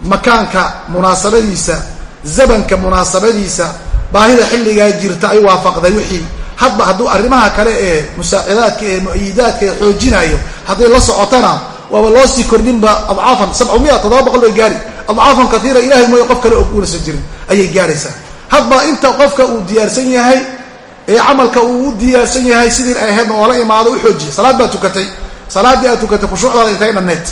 makaanka munaasabadiisa zamanka munaasabadiisa baahida xilligaa jirta ay waafaqday wixii hadba hadduu arrimaha kale ee musaacidaadka ee mu'ayidaadka ee xoojinayo hadday la socotana waaba loo sii kordhinba adcaafan sabcumiya toddoba boqol bay gaari adcaafan kaiira ilahay mooye qof kale oo jirin ayay gaaraysaa. Hadba inta qofka uu diyaarsan yahay ee camalka uu u diyaarsan yahay sidii ay ahaydna oola imaado u xoojiya. Salaad baad tukatay. Salaaddii aad tukatay khushuucdaada intay dhanneed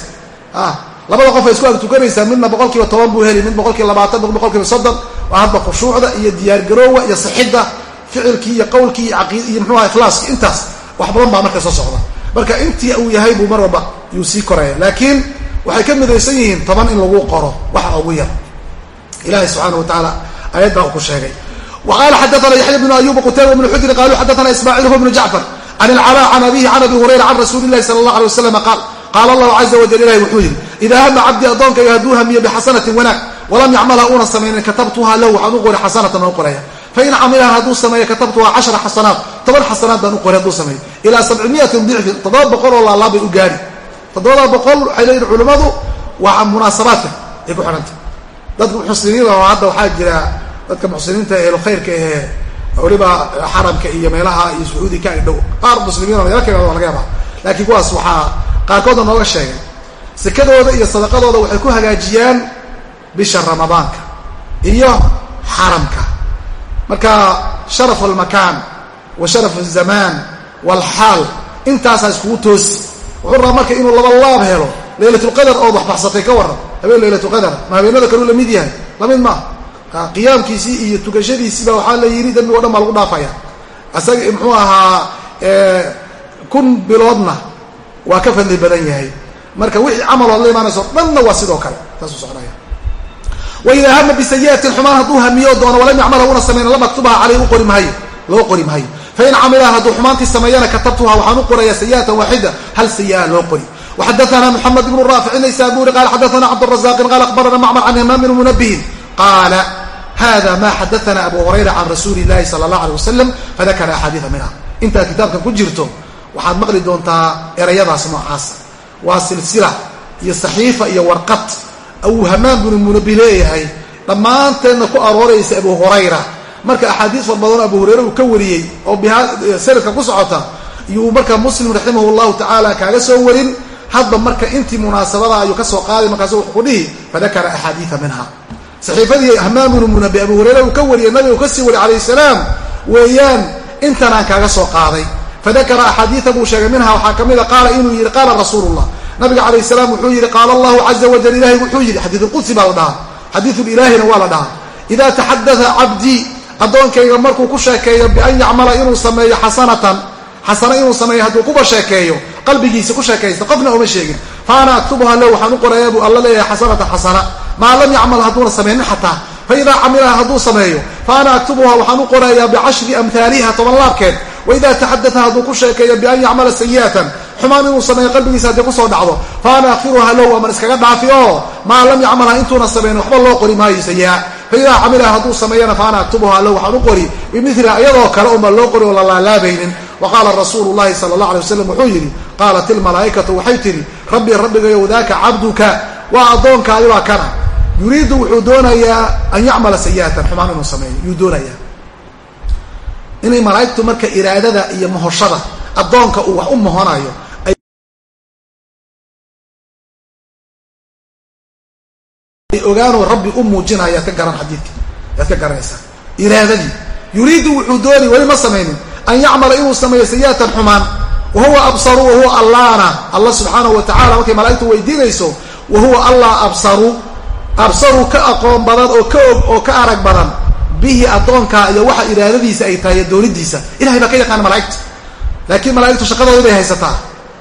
labada qof ay isku ag tukanaysaa midna boqol kiiba toban buu heli mid boqol labaatan mid boqol soddon. Waa hadba khushuucda iyo diyaargaroowa iyo sixidda ficilkii iyo qowlkii iyo muxuaha ikhlaaskii intaas wax badan baa marka soo socda. Marka intii uu yahay buu mar walba yuu sii koraya. Laakiin waxay ka midaysan yihiin toban in lagu qoro waxa ugu yar. Ilahay subxaana wa tacaala ayaddaa uu ku sheegay. Wa qaala xadaana yaxya bnu ayuba qutayba bnu xujri qaaluu xadaana ismaaciil hu bnu jacfar can ilcalaa can abihi can abi hurayra can rasuuli lahi sala allah alay wasalam qaal qaala allahu caza wajal ilahi wuxuu yidhi idaa hama cabdi addoonkayga hadduu hamiyo bixasanatin wanaag walam yacmalha uuna samaynin katabtuha lahu waxaan u qori xasanatan u qoraya fain camilaha hadduu sameeyo katabtuha cashara xasanaat toban xasanaat baan u qori hadduu sameeyo. Ilaa sabcimiyatin dicfin toddoba boqol oo laalaab bay u gaari toddobada boqol waxay leeyihiin culimmadu waa munaasabaadka ay ku xidhanta. Dadka muxsiniina oo hadda waxaa jira dadka muxsiniinta ehlu khayrka ahee weliba xaramka iyo meelaha iyo sacuudi ka agdhow qaar muslimiin meelo ka imaado waa laga yaabaa. Laakiin kuwaas waxaa qaarkoodna nooga sheegay sekadooda iyo sadaqadooda waxay ku hagaajiyaan bisha ramadaanka iyo xaramka. Marka sharaf almakaan wa sharaf alzamaan walxaal intaasaa iskugu toosi wuxuu rabaa marka inuu laba laab helo laylatulqadar ood waxbaxsatay ka waran habeen laylatulqadar ma habeenada kaleu la mid yahay. Lamid maa qiyaamkiisii iyo tukashadiisiiba waxaa la yidhi dambigo dhan baa lagu dhaafaya. Isaga muxuu ahaa kun biloodna waa ka fadli badan yahay. Marka wixii camalood la imaanayso dhanna waa sidoo kale. Taasuu socnaya waidaa hama bisayiatin xumaan hadduu hamiyo doono walam yacmalha una samayna lam aktubaha caleyh u qori maayo loo qori maayo fain camilaha hadduu xumaantii sameeyana katabtuha waxaan u qoraya sayiatan waaxida hal sayi'a loo qori waxadaana moxamed ibnu raafic naysaburi qala xadaana cabdrazaqin qala akhbarana macmar can imaam bn munabihin qaala hada ma xadaana abu hurayra can rasuuli illahi sala allah alay wasalam fadakara axaadiia minha intaad kitaabkan ku jirto waxaad maqli doontaa erayadaas noocaasa waa silsila iyo saxiifa iyo warqad uu hamaan binu munabih leeyahay dhammaanteedna ku arooraysa abu hurayra marka axaadiis far badanoo abu hurayra uu ka wariyey oo sanadka ku socota iyuu marka muslim raximah llahu tacaala kaaga soo warin. Hadba marka intii munaasabada ayuu ka soo qaaday markaasu wuxuu ku dhihi fadakara axaadiia minha. Saxiifadii hamaan binu munabi abu hurayra uu ka wariyey nabigu ka sii wariy calayh salaam weeyaan intan aan kaaga soo qaaday. Fadakara axaadiia buu sheegay minha waxaa ka mida qaala inuu yidhi qaala rasuulu llah nabiga calayh salaam wuxuu yidhi qaala allahu caza wajal ilahi wuxuu yidhi xadiiulqudsi baa la dhahaa xadiiulilaahina waa la dhahaa idaa taxadaa cabdii addoonkayga markuu ku sheekeeyo bian yacmala inuu sameeyo xasanatan xasano inuu sameeyo hadduu kuba sheekeeyo qalbigiisa ku sheekaysta qofna uma sheegin. Fa ana aktubuha lahu waxaan u qorayaa buu alla leeyahay xasanatan xasana. Maa lam yacmal hadduuna samaynin xataa. Faidaa camilaha hadduu sameeyo fa ana aktubuha waxaan u qorayaa bicashri amhaaliha toban laabkeed. Waidaa taxadaa hadduu ku sheekeeyo bian yacmala sayi'atan xumaan inuu sameeyo qalbigiisa hadday ku soo dhacdo fa ana akfiruha low aman iskaga dhaafi oo maa lam yacmalha intuuna samayn waxba loo qori maayo sayi'a faidaa camilaha hadduu sameeyana fa ana aktubuha low waxaan u qori bimiliha iyadoo kale uma loo qori oo la laalaabaynin. Wa qaala rasuulu llahi sala allah alay wasalam wuxuu yidhi qaalat ilmalaa'ikatu waxay tidhi rabbi rabbigayow daaka cabduka waa addoonkaadi baa kana. Yuriidu wuxuu doonayaa an yacmala sayi'atan xumaan inuu sameeyo yuu doonayaa. Inay malaa'igtu marka iraadada iyo mohoshada addoonka uu wax u mohonayo ogaanoo rabbi u muujinaya yaad ka garan xadiidka. Yaad ka garanaysaa. Iraadadii yuriidu wuxuu doonay weli ma samaynin an yacmala inuu sameeyo sayi'atan xumaan wa huwa absaru wa huwa allaana. Allah subxaanahu wa tacala markay malaa'igtu weydiinayso wa huwa allah absaru. Absaru ka aqoon badan oo ka og oo ka arag badan. Bihi addoonkaa iyo waxa iraadadiisa ay tahay doonidiisa ilahay baa ka yaqaana malaa'igta laakiin malaa'igtu shaqadooda bay haysataa.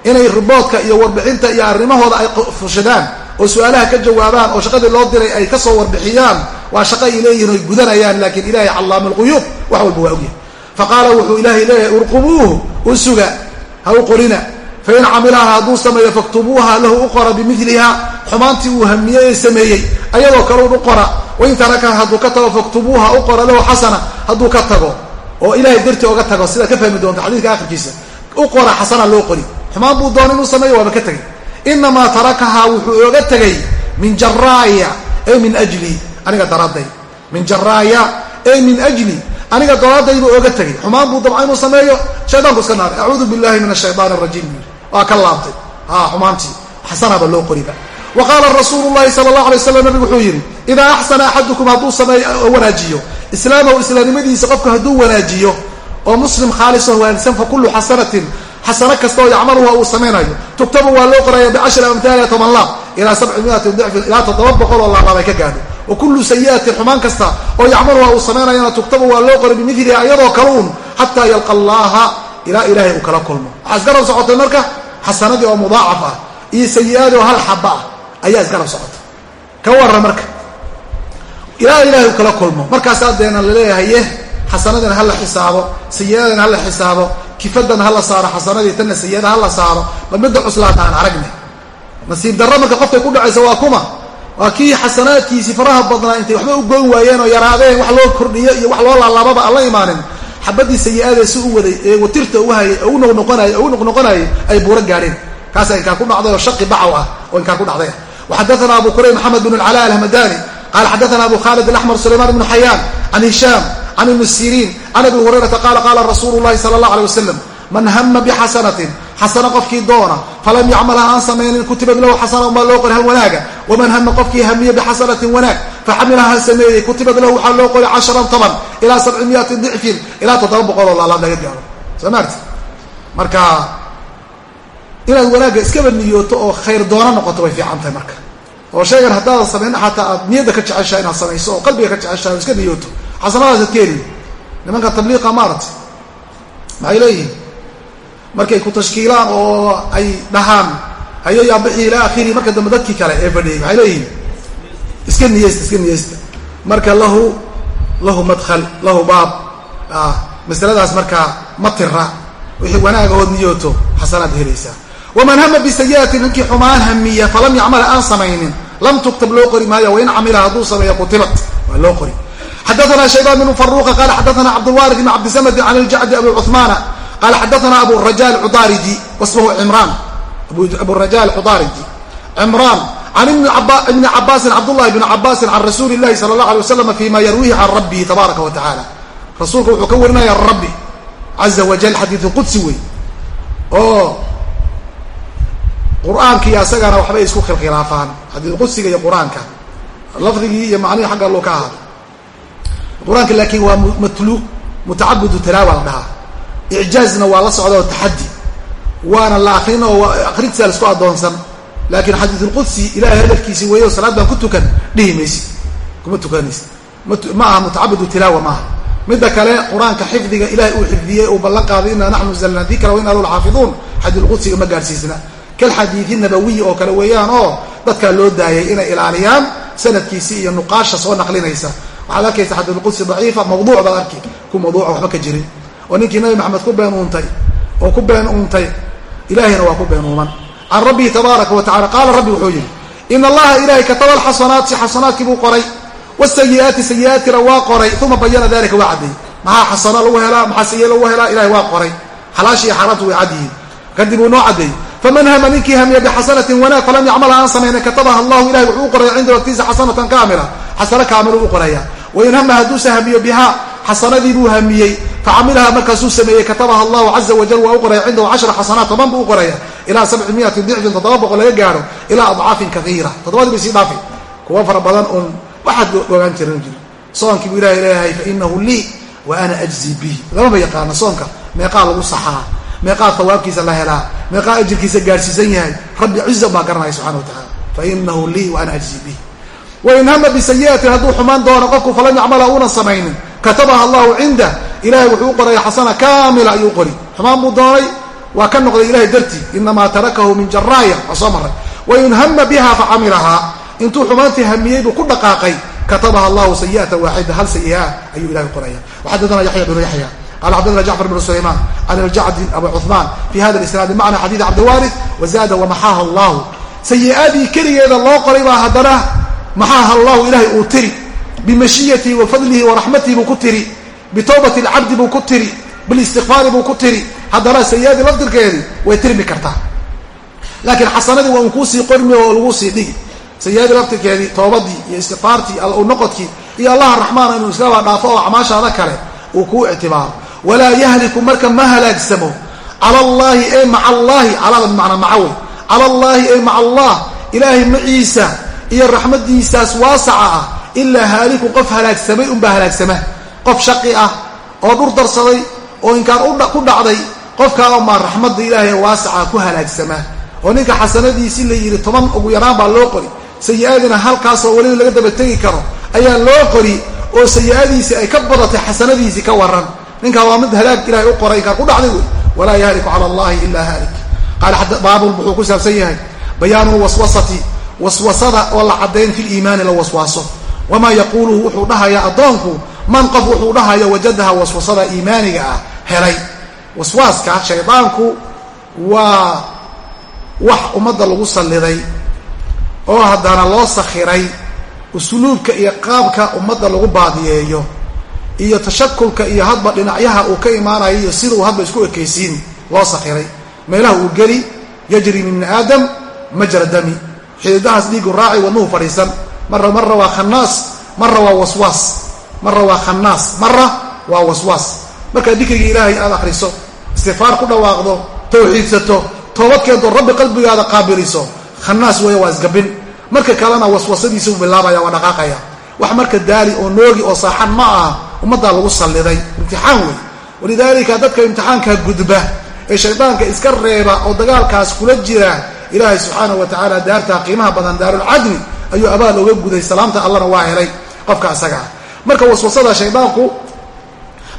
Inay riboodka iyo warbixinta iyo arrimahooda ay fushadaan oo su'aalaha ka jawaabaan oo shaqadii loo diray ay ka soo warbixiyaan waa shaqo ay leeyihiin oy gudanayaan laakiin ilahay callaama alquyuub wax walba waa ogyahay. Fa qaala wuxuu ilaahay leeyahay urqubuuhu u suga ha u qorina fain camilaha hadduu sameeyo faktubuuha lahu u qora bimiliha xumaantii uu hamiyey ee sameeyey ayadoo kale un u qora. Wain tarakaha hadduu ka tago faktubuuha u qora lahu xasana hadduu ka tago oo ilahay dartii oga tago. Sidaad ka fahmi doonta xadiidka akhirkiisa u qora xasana loo qori. Xumaan buu doona inuu sameeyo waaba ka tegay inamaa tarakahaa wuxuu oga tegay min jaraaya ay min ajli aniga daraadday min jaraaya ay min ajli aniga daraadaybuu oga tegay xumaan buu dabca inuu sameeyo shaydaanku iska naaray acuudu billahi min ashayaan arajiim waa ka laabtay xumaantii xasanaba loo qoriba wa qaala rasuulu llahi sala allah alay waslam nabigu wuxuu yidhi idaa axsana axadukum hadduu sameeyo wanaajiyo islaamahu islaamnimadiisa qofka hadduu wanaajiyo oo muslim khaaliso wanaagsan fa kullu xasanatin xasano kasta oo yacmaluha uu samaynayo tugtabu waa loo qoraya bicashri amhaaliha toban laab ilaa sabci toddoba boqol oo laalaabay ka gaadho wa kullu sayi'atin xumaan kasta oo yacmaluha uu samaynayana tugtabu waa loo qoray bimiliha iyadoo kaluun xataa yalqa allaha ilaa ilaahay uu kala kulmo waxaa isgarab socotay marka xasanadii oo mudaacaf ah iyo sayi-aadii oo hal xaba ah ayaa isgarab socotay ka warra marka ilaa ilaahay uu kala kulmo markaasaa deena laleeyahaye xasanadina hala xisaabo sayi-adina hala xisaabo kifadana hala saaro xasanadii tanna sayi-ada hala saaro bal midda cuslaata aan aragne nasiib darro marka qofkay ku dhacaysa waa kuma. Waa kii xasanaadkiisii faraha badnaa intay waxba u goyn waayeen oo yaraadeen wax loo kordhiyo iyo wax loo laalaababa aan la imaanin. Xabadii sayi-aadee si u waday ee watirta u hayay u noqnoqonay u noqnoqonayay ay buuro gaadheen. Kaasa inkaan ku dhacday oo shaqi bacaw ah oo inkaan ku dhacday. Waxadaana abu kurayb maxamed bn alcala alhamadani qala xadaana abu khalid alaxmar sulayman bnu xayaan can hishaam can ibni siriin can abi hurayrata qaala qaala rasuulu llahi sala allah alay wasalam man hama bixasanatin xasano qofkii doona falam yacmalha aan samaynin kutibad lahu xasana umbaa loo qori hal wanaaga waman hama qofkii hamiya bixasanatin wanaag faxamilaha sameeyey kutibad lahu waxaa loo qori casharan toban ilaa sabci miati dicfin ilaa toddoba boqol oo laalaad laga gaaro soo maarti marka inaad wanaagga iskaba niyooto oo khayr doona noqoto way fiican tahay marka oo shaygan haddaadan samayn xataa aad niyadda ka jeceshaha inaad xasanadaasad ka heliy nimanka tabliiqa maaragtay maxay leeyihiin markay ku tashkiilaan oo ay dhahaan hayo yaabixi ilaa akhiri marka dambe dadkii kale ee fadhiyay maxay leeyihiin iska niyeysta iska niyeysta marka lahu lahu madkhal lahu baab. Masaladaas markaa ma tira. Wixii wanaagahood niyooto xasanaad helaysaa waman hama bisayi'atin ninkii xumaan hamiya falam yacmala aan samaynin lam tuktab loo qori maayo wain camila hadduu sameeyo kutibat waa loo qori xadaana shaybaan bnu faruqa qala xadaana cabdulwarid bn cabdisamd can iljacdi abi cuثmaana qala xadaana abu raja cudariji wasmahu cimraan abu raja cudariji cimraan can ibni cabaasin cabdullahi bni cabaasin can rasuuli llahi sala allah alay waslam fima yarwihi can rabbihi tabaaraka wa tacaala rasuulka wuxuu ka warinaya rabbi caza wajal xadiidu qudsi wey oo qur'aankii asagana waxbay isku khilkhilaafaan xadiid qudsiga iyo qur'aanka lafdigii iyo macnihii xagga loo ka ahaada qur'aanka laakiin waa matlu mutacabudu talaawa la dhahaa. Icjaazna waa la socda oo taxadi waana la akrin oo akrintiisa la isku addoonsan. Laakiin xadiidulqudsi ilahay hadalkiisi weeyo salaad baan ku tukan dhihi maysid. Kuma tukanaysid. Ma aha mutacabudu tilaawa maaha midda kale qur'aanka xifdiga ilahay uu xifdiyey uu ballan qaaday inaa naxnu nazalna dikra wa inaa lxaafiduun xadiidulqudsiga ma gaadhsiisna kalxadiidi nabawiyi oo kale weeyaan oo dadkaa loo daayay inay ilaaliyaan sanadkiisi iyo nuqaasha soo naqlinaysa waxaad arkaysa xadiidulqudsi daciifa mawduuc baad arki ku mawduuca waxba ka jirin. Oo ninkii nabi maxamed ku been uuntay oo ku been uuntay ilahayna waa ku been uuman. Can rabbihi tabaaraka wa tacala qaala rabbi wuxuu yidhi ina allaha ilahay kataba alxasanaati xasanaadkii buu qoray wsayi'aati sayi'aatkina waa qoray uma bayana dalika waa caddeeyey maxaa xasano lagu helaa? Maxaa sayi lagu helaa? Ilahay waa qoray. Xalaasha iyo way cad yihiin kadib uu noo caddeeyey faman hama ninkii hamiya bixasanatin wanaag falam yacmalha aan samayna katabaha allahu ilahay wuxuu u qoraya cinda waqtiisa xasanatan kaamila xasano kaamilu u qoraya wain hama hadduuse hamiyo bihaa xasanadii buu hamiyey facamilaha markaasuu sameeyey katabaha allahu caza wajal waa u qoraya cindahu cashra xasanaat toban buu u qoraya ilaa sabci miati dicfin toddoba boqol laga gaaro ilaa adcaafin kaiira toddobadii bay sii dhaafi kuwa fara badan oon waxaad ogaan jiran jiri soonkii buu ilahay leeyahay fainahu lii wa ana ajzi bih lamaba yaqaana soonka meeqaa lagu saxaa meeqaa hawaabkiisa la helaa. Meeqaa ajirkiisa gaadhsiisan yahay. Rabbi ciza baa garanaya subxana wa tacaala fainahu lii wa ana ajzi bih wain hama bisayi'atin hadduu xumaan doono qofku falam yacmala uunan samaynin katabaha allahu cindah ilahay wuxuu u qoraya xasana kaamila ayuu qori xumaan buu doonay waa ka noqday ilahay dartii. Inamaa tarakahu min jaraaya waa soo maray wain hama biha facamilahaa intuu xumaantii hamiyey buu ku dhaqaaqay katabaha allahu sayi'ata waaxida hal sayi'a ayuu ilahay qoraya waxadadana yaxya bnu yaxya qala xadadana jacfar bnu sulayman can aljacdi abu cuثmaan fi hada isnaadi macna xadiid cabdiwaris wazaada wamaxaaha allahu sayi'adii keligeeda loo qoray baa haddana maxaaha allahu ilahay uu tiri bimashiyatihi wa fadlihi wa raxmatihi buu ku tiri bitowbati alcabdi buu ku tiri bilistikfaari buu ku tiri haddana sayi'adii laftirkeedii way tirmi kartaa laakiin xasanadii waa un kuusii qormi oo lagu sii dhigi sayi'adii laftirkeedii toobadii iyo istikfaartii noqodkii iyo allaha raxmaana inuu iskaba dhaafo oo acmaashaada kale uu kuu ictibaaro walaa yahliku marka ma halaagsamo cala allaahi ee maca allaahi calada bimacnaa macawey cala allaahi ee maca allah ilaahay maciisa iyo raxmadiisaas waasaca ah ilaa haaliku qof halaagsamay unbaa halaagsama. Qof shaqi ah oo dhur darsaday oo inkaan ku dhacday qofkaa maa raxmadda ilaahay ee waasaca ku halaagsama. Oo ninka xasanadiisi la yidhi toban ugu yaraan baa loo qori sayi-aadina halkaasoo weliba laga daba tegi karo ayaa loo qori oo sayi-adiisii ay ka badatay xasanadiisii ka waran ninkaa waa mid halaag ilahay u qoray inkaan ku dhacday wey walaa yahliku cala allahi ilaa haalik. Qaala baabun wuxuu ku saabsan yahay bayaanu waswasati waswasada oo la caddayn fi liimaani la waswaaso. Wamaa yaquuluhu wuxuu dhahayaa addoonku man qof wuxuu dhahaya wajadaha waswasada iimaaniga ah helay. Waswaaska shaydaanku waa wax ummadda lagu salliday oo haddana loo sakhiray usluubka iyo qaabka ummadda lagu baadiyeeyo iyo tashakulka iyo hadba dhinacyaha uu ka imaanayo iyo siduu hadba isku ekaysiin loo sakhiray meelaha uu geli yajri min aadam majra dami. Xididahaas dhiigu raaci wadnuhu fadhiisan. Mara marra waa khanaas marra waa waswaas. Marra waa khanaas marra waa waswaas. Markaad dikrigii ilaahay aad akhriso istikfaar ku dhawaaqdo tawxiidsato toobad keento rabbi qalbigaada qaabiliso khanaas weeye waa isgabin. Marka kalena waswasadiisuu bilaabaya waa dhaqaaqaya wax marka daali oo noogi oo saaxan ma aha ummaddaa lagu salliday. Imtixaan wey walidaalika dadka imtixaanka gudba ee shaydaanka iska reeba oo dagaalkaas kula jira ilaahay subxaanahu wa tacaala daartaa qiimaha badan daarulcadni ayuu abaal oga guday. Salaamta allana waa helay qofka isaga ah. Marka waswasada shaydaanku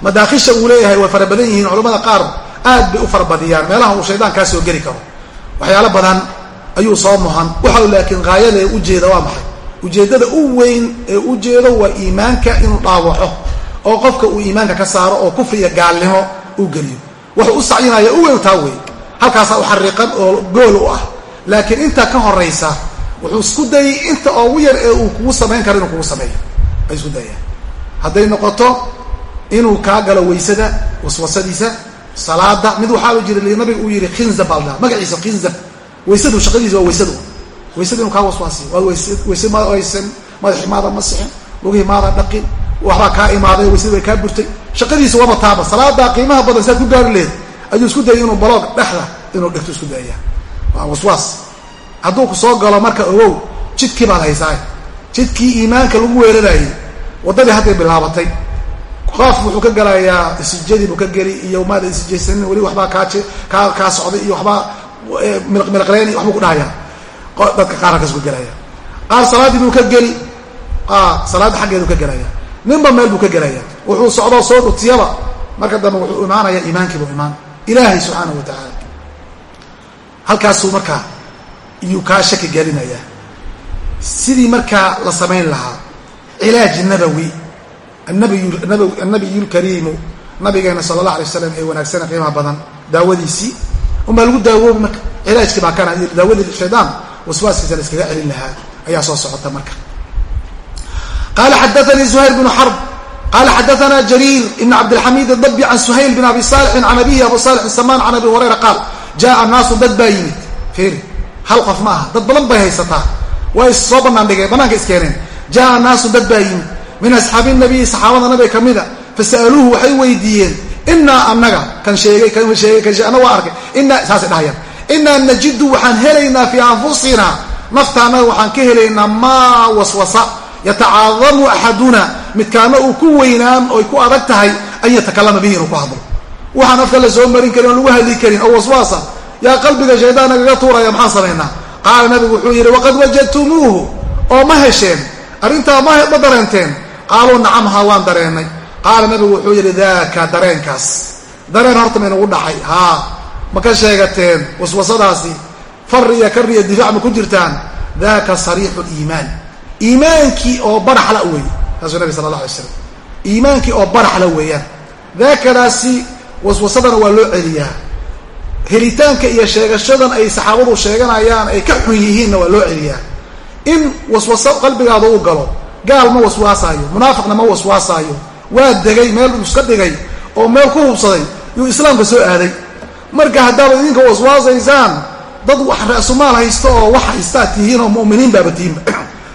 madaakhisha uu leeyahay way fara badan yihiin. Culamada qaar aad bay u farabadiyaan meelaha uu shaydaan kaa geli karo. Waxyaalo badan ayuu soo muhan. Waxa laakiin haayada ee ujeeda waa maxay? Ujeeddada u weyn ee ujeedo waa iimaanka inuu dhaawaco oo qofka uu iimaanka ka saaro oo kufri iyo gaalnimo uu geliyo. Wuxuu u sacyinaya u weyn taa wey halkaasaa u xariiqan oo gool u ah. Laakiin intaa ka horaysa wuxuu isku dayay inta ugu yar ee uu kugu samayn karo inuu kugu sameeyo. Ay isku dayaan. Hadday noqoto inuu kaa galo waysada waswasadiisa salaada mid waxaaba jira nabiga uu yihi khinzab baa ladhaha magaciisa khinzab. Waysadu shaqadiisa waa waysadu. Waysada inuu kaa waswaasiyo waa wayse madaxi maada ma sixin lugihii maada dhaqin waxbaa kaa imaaday waysada way kaa burtay. Shaqadiisa waba taaba salaadaa qiimaha badan saad ku gaari lehed ayuu isku dayay inuu baloog dhexda inuu dhigto isku dayaya. Waa waswaas. Hadduu ku soo galo marka ogow jidkii baad haysaa jidkii iimaanka lagu weerarayay waddadii hadday bilaabatay. Qaaf wuxuu ka galayaa isijadii buu ka geli iyo maada isijaysanin weli waxbaa kaa kaa kaa socday iyo waxbaa milqmilqleyn iyo waxbuu ku dhahaya dadka qaar halkaas ku gelaya qaar salaaddii buu ka geli qaar salaadda xaggeedu ka gelaya ninba meel buu ka gelaya. Wuxuu socdoo soo dhutiyaba marka dambe wuxuu imaanaya iimaankii buu imaan. Ilaahay subxaanahu wa tacaala. Halkaasuu markaa iyuu kaa shaki gelinaya. Sidii markaa la samayn lahaa cilaaj nabawi annabiyu lkariimu nabigeena sala allah alay waslam ee wanaagsana qiimaha badan daawadiisii unbaa lagu daawoobi marka. Cilaajkii baa kana daawadii shaydaan waswaaskiisa la iskaga celin lahaa. Ayaa soo socota marka qala xadaanii zuhayr bnu xarb qala xadaana jariir ibn cabdilxamiid adabi can suhayl bin abi saalixin can abihi abu saalix samaan can abi hurayra qaal jaaa naasu dad baa yimid fiiri hal qof ma aha dad badan bay haysataa is soo bannaan dhigeen bannaanka iskeeneen jaa naasu dad baa yimid min asxaabi nabiyi saxaabada nabiga ka mida fasa'aluuhu waxay weydiiyeen inaa anaga kan sheegay kan sheegay kan sheegay ana waa arkay inaa saasay dhahayaan inaa najidu waxaan helaynaa fii ka helaynaa maa waswasa yatacaadamu axaduna midkaana uu ku weynaan oy ku adag tahay an yatakalama bihi inuu ku hadlo. Waxaan afka la soo marin karin oo lagu hadli karin oo waswaasa yaa qalbiga shaydaan nagaga tuuraya maxaan samaynaa qaala nabigu wuxuu yidhi waqad wajadtumuuhu oo ma hesheen. Arrintaa ma dareenteen. Qaaluu nacam haa waan dareennay qaala nabigu wuxuu yidhi daaka dareenkaas. Dareen horta maynagu dhacay. Haa ma ka sheegateen waswasadaasi fari iyo difaac ma ku jirtaan. Daaka sariixu liimaan iimaankii oo baraxla wey saasuu nabi sala allah alay slam iimaankii oo baraxla weeyaan. Daakadaasi waswasadana waa loo celiyaa. Helitaanka iyo sheegashadan ay saxaabadu sheeganayaan ay ka xun yihiinna waa loo celiyaa. In waswaso qalbigaada u galo gaal ma waswaasaayo munaafiqna ma waswaasaayo waa degay meel uu iska dhigay oo meel ku hubsaday yuu islaamka soo aaday. Marka haddaaba idinka waswaasaysaan dad wax ra-sumaal haysto oo wax haystaa tihiin oo mu'miniin baaba tihiinba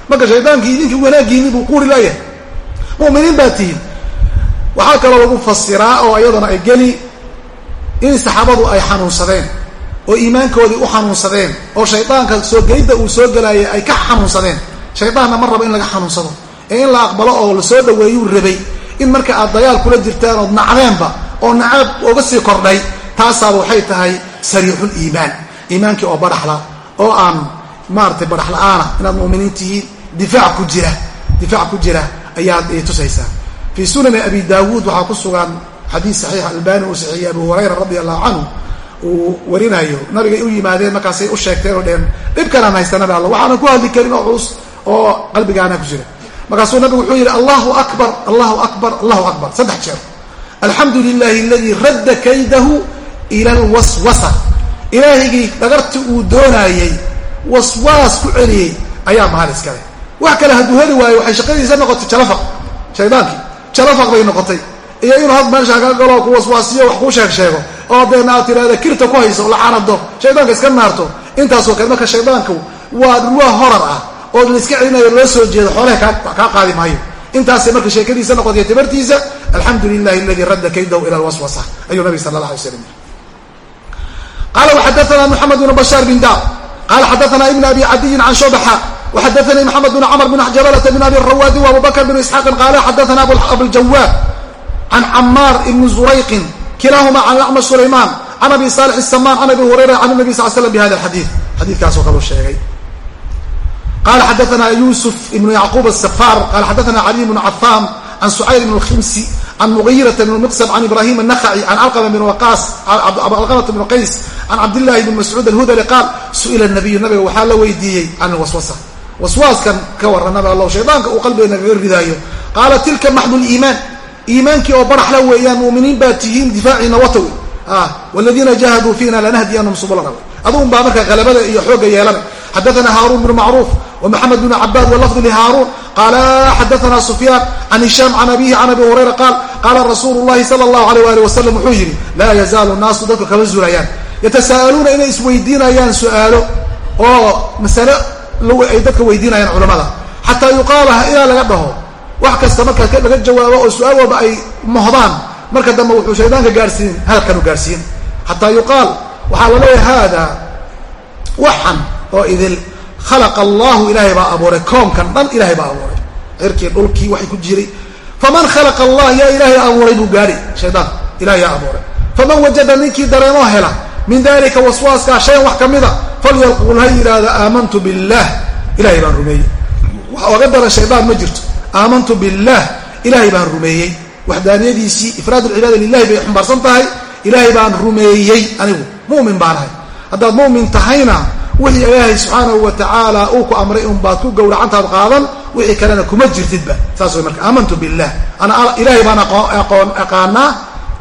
marka shaydaankii idinkii wanaagiini buu quuri leeyahay mu'miniin baa tihiin waxaa kaloo lagu fasiraa oo iyadana ay geli in saxaabadu ay xanuunsadeen oo iimaankoodii u xanuunsadeen oo shaydaanka soo gelidda uu soo gelaayay ay ka xanuunsadeen. Shaydaanna ma rabo in laga xanuunsado. Ee in la aqbalo oo la soo dhaweeyuu rabay. In marka aad dagaal kula jirtaan ood nacdeenba oo nacaab oga sii kordhay taasaaba waxay tahay sariixul iimaan. Iimaankii oo baraxla oo aan maaratay barax la'aana inaad mu'miniin tihiin difaac ku jira difaac ku jira ayaad tusaysaa. Fii sunani abi daawuud waxaa ku sugan xadiis saxiix albani uu saxiixiyey abu hurayra radi allahu canhu uu warinayo nabigay u yimaadeen markaasay u sheegteen oo dheen dhibkanaan haysta nabi alla waxaanan ku hadli karin oo culus oo qalbigaana ku jira. Markaasuu nabigu wuxuu yidhi allahu akbar allahu akbar allahu akbar saddex jeer. Alxamdu lilahi aladii radda kaydahu ila alwaswasa. Ilaahigii dhagarti uu doonaayey waswaas ku celiyey ayaa mahal iskale wax kale hadduu heli waayo waxay shaqadiisa noqotay jalafaq. Shaydaankii jalafaq bay noqotay. Iyo inuu had meesha ka galo ku waswaasiyo wax kuu sheeg sheego oo deena aad tiraahda kirta ku hayso la carado shaydaanka iska naarto. Intaasoo kale marka shaydaanku waa dhulwaa horar ah oo laiska celinayo loo soo jeedo xoolaha kaa qaadi maayo. Intaasay marka sheekadiisa noqotay tibartiisa alxamdu lilahi aladii radda kaydahu ila lwaswasa ayuu nabig sala allah alay slam qala waxadaana moxamed bn bashaar bin dar qala xadaana ibn abi cadiyin can shobaxa bn camr bn jabalata bn abi rawaadi wa abubakr bn isxaaqin qaala xadaana abuljawaab can camaar ibni zurayqin kilaahuma can acmash sulaymaan can abi saalix isamaan can abi hurayra can nabi sal slam bi hada xadii xadiikaasoo kaleu sheegay qala xadaana yusuf ibnu yacquub asafar qala xadaana caliy bnu cafaam can sucayr ibn lkhimsi can mugiyrata bn miqsab can ibrahim الnakhaci can calqama bn waqaas calqamata bn qays can cabdillahi bn mascuud alhudali qaal su'ila nabiyu nabiga waxaa la can alwaswasa waswaaskan ka warran nabi allow shaydaanka uu qalbiga nagaga ridaayo. Qaala tilka maxdu liimaan iimaankii oo baraxla weeyaan mu'miniin baa tihiin difaaciina wataw wladiina jahaduu fiina lanahdiyanahum subulana baa marka halabada iyo xoogga yeelana. Xadaana haaruun bnu macruuf wmaxamed bn cabaad wlafdu lihaaruun qaala xadaana sufyaan can hishaam can abihi can abi hurayra qaal qaala rasuulu llahi sala allahu aleyh ali wasalam wuxuu yidhi laa yazaalu naasu dadku kama zuulayaan yatasaa'aluuna inay isweydiinayaan su'aalo oo masale ay dadka weydiinayaan culamada. Xataa yuqaala ilaa laga dhaho wax kasta markaa laga jawaabo oo su'aal walba ay mohdaan marka dambe wuxuu shaydaanka gaarsiin hadalkanu gaarsiin. Xataa yuqaal waxaa la leeyahay haada waxan oo idil khalaqa allahu ilaahay baa abuuray koomkan dhan ilaahay baa abuuray. Cirkii dhulkii waxay ku jiray. Faman khalaqa allah yaa ilaahay abuuray buu gaari shaydaanka ilahay yaa abuuray. Faman wajada ninkii dareemoo hela min dalika waswaaskaa shayan wax kamida falyaqul ha yidhaahda aamantu billah. Ilahay baan rumeeyey. Wax oga daran shaydaan ma jirto. Aamantu billah. Ilaahay baan rumeeyey. Waxdaaniyadiisii ifraad alcibaada lilahi bay xumbaarsan tahay. Ilaahay baan rumeeyey anigu. Mumin baan ahay. Haddaad mumin tahayna wixii ilaahay subxaanahu wa tacaala uu ku amray un baad ku gowracantaad qaadan wixii kalena kuma jirtidba. Saas way marka aamantu billah. Ana ilaahay baan aqoon aqaanaa.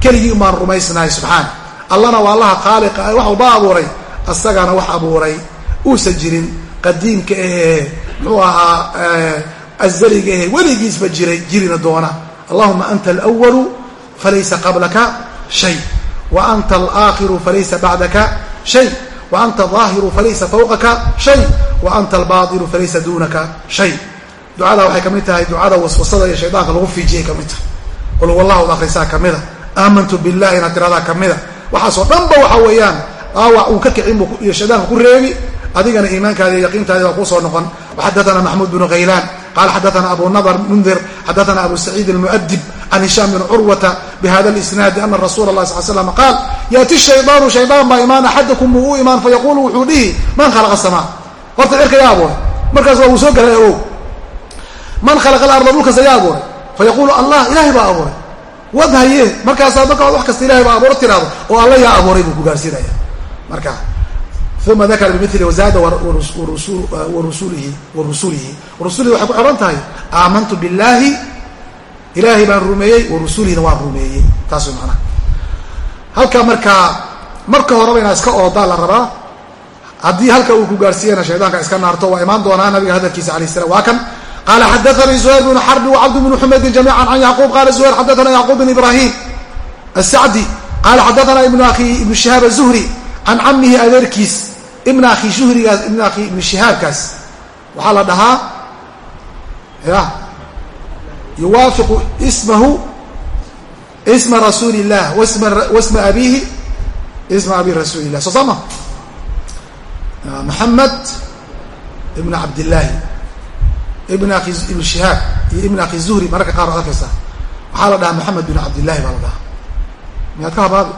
Keligii baan rumaysnahay subxaana allana waa allaha khaaliqa wax walba abuuray asagana wax abuuray uusan jirin qadiimka ahee muxuu ahaa azaliga ahe weligiisba jiray jirina doona. Allahuma anta alwalu falaysa qablaka shay. Wa anta alaakhiru falaysa bacdaka shay. Wa anta aahiru falaysa fawqaka shay. Wa anta albaailu falaysa duunaka shay. Ducada waxay ka mid tahay ducada waswasada iyo shaydaanka lagu fiijiyay ka mid tahay qul huwallahu ad akrisaa kamida aamantu billahi inaad tiradaa kamida waxaasoo dhanba waxa weeyaan dhaawac uu ka kicin iyo shaydaanka ku reebi adigana iimaankaadi iyo yaqiintaadi baa kuusoo noqon. Waxadaana maxmuud bnu khaylaan qala xadaana abu nadr mundir xadaana abu saciid almuadib can hishaam bn curwata bihada lisnaadi ana rasuula lah sal slam qaal yaati shaydaanu shaydaan baa imaan axadakum buu u imaan fayaqulu wuxuu dhihi man khalaqa samaa horta cirka yaa abuuray markaas waa uu soo galay o man khalaqa alarda dhulkaas yaa abuuray fayaqulu allah ilahay baa abuuray wad haye markaasaa markaa wax kasta ilahay baa abuura tiraado oo alla yaa abuuray buu ku gaarsiinaya marka uma dakara bimili wazaada warusulihi warusulihi rusulihi waxay ku xidhan tahay aamantu billahi ilaahay baan rumeeyey warasuulihina waan rumeeyey. Taas manaa halka markaa marka horeba inaa iska oodaa la rabaa haddii halka uu ku gaarsiiyana shaydaanka iska naarto waa imaan doonaa nabiga hadalkiisa alayh salam waa kan qala xadaanii zuhayr bnu xarbi wacabd bnu xumaydin jamiica can yacquub qala zuhayr xadaana yacquub bn ibrahim asacdi qala xadaana ibnu akhi ibnu shihaab azuhri can camihi adeerkiis ibn akhi shuhrigaas ibn akhi ibnu shihaabkaas waxaa la dhahaa ya yuwaafiqu ismahu isma rasuuli illah wasma abihi isma abi rasuuli illah soo sama maxamed ibn cabdillaahi ibn akhi ibn shihaab iyo ibn akhi zuhri mararka qaar ad arkaysaa. Waxaa la dhahaa maxamed bin cabdillahi baa la dhahaa. Miyaad ka habaabi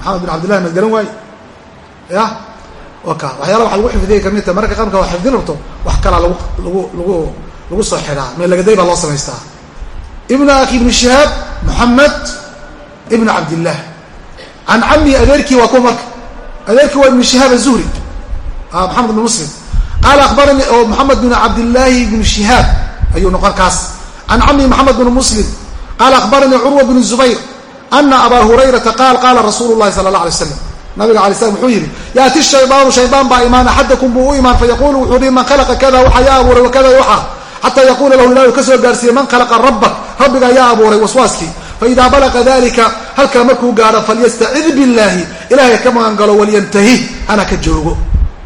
maxamed bin cabdillahi maad garan waaye ya? Waka waxyaala waxa lagu xifdiyay ka mid ta mararka qaarka waa xifdin rabto wax kalaa lagu lagu lagu lagu soo xidhaa meelagaday baa loo samaystaa. Ibnu akhi ibnu shihaab moxamed ibnu cabdillah can cami adeerkii waa kuwa marka adeerkii waa ibnu shihaab azuhri moxamed ibn muslim. Qaala abaranii oo moxamed bin cabdillaahi ibnu shihaab ayuu noqon kaas. Can cami moxamed bn muslim. Qaala akhbaranii curwa bn zubayr ana abaa hurayrata qaal qaala rasuulu llahi sala allah alay slam nabiga alay slam wuxuu yidhi yaati shaydaanu shaydaan baa imaan axadakum buu u imaan fayaqulu wuxuu dhihi man khalaqa kada waxaa yaa abuuray wakada waxa xataa yaquula lahu ilah ka soo gaarsiiye man khalaqa rabbak rabbiga yaa abuuray waswaaskii faidaa balaqa dalika halkaa markuu gaadho falyastacid billahi ilahay ka magan galo walyantahi hana ka joogo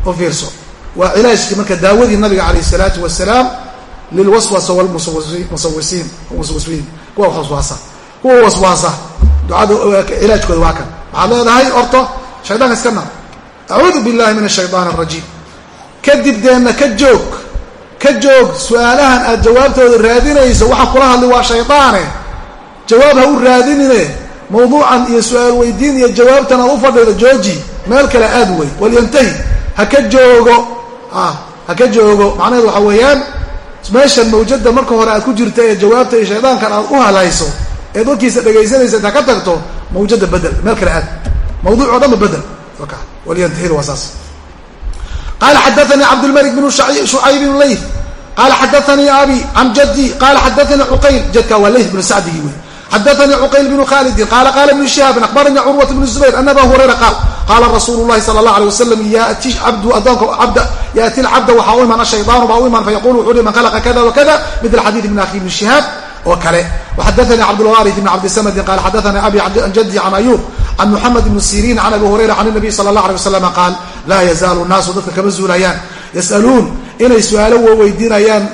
oo fiirso waa cilaajkii marka daawadii nabiga calayh salaatu wasalaam lilwaswasa wlmusawisiin musawisiin kuwa waswaasa kuwa waswaasa ducada cilaajkooda waa kan. Waxaad leedahay orto shaydaanka iska naar acuudu billahi min ashaytaan arajiim kadib deenna ka joog. Ka joog su'aalahan aad jawaabtooda raadinayso. Waxaa kula hadlay waa shaydaane. Jawaab ha u raadinine. Mawduucan iyo su'aal weydiin iyo jawaabtan aad u fadhido jooji. Meel kale aad wey walyantahi ha ka joogo. Ha ka joogo. Macnaheedu waxaa weeyaan meeshan mawjada marka hore aad ku jirta ee jawaabta iyo shaydaankan aad u halayso eed warkiisa dhegaysanaysa intaa ka tagto mawjada bedel meel kale aad. Mawduuc o dhanba bedel walyantahid waa saas qala xadaanii cabdlmalik bn shucayb bn layth. Qala xadaanii abi can jaddi. Qala xadaanii cuqayl. Jadka waa layth bnu sacdigi wey. Xadaanii cuqayl bnu khalidin qala qala ibnu shihaabin akhbaranii curwat bnu zubayr ana aba hurayra qaal. Qaala rasuulu lahi sala allah alay wasalam yati abdu adoonka abda yaati lcabda waxaa u imaan ashaydaanu baa u imaan fayaqulu wuxuu hi man khalaqa kada wakada mila xadiid ibn akhi ibni shihaab oo kale. Waxadaanii cabdlwaarith ibn cabdisamdin qala xadaanii abi an jaddi can ayub can muxamed ibni siriin can abi hurayra can nabiy sala allah alay wasalam qaal laa yazaalu naasu dadka kama zuulayaan. Yasaluun inay su'aalo weydiinayaan.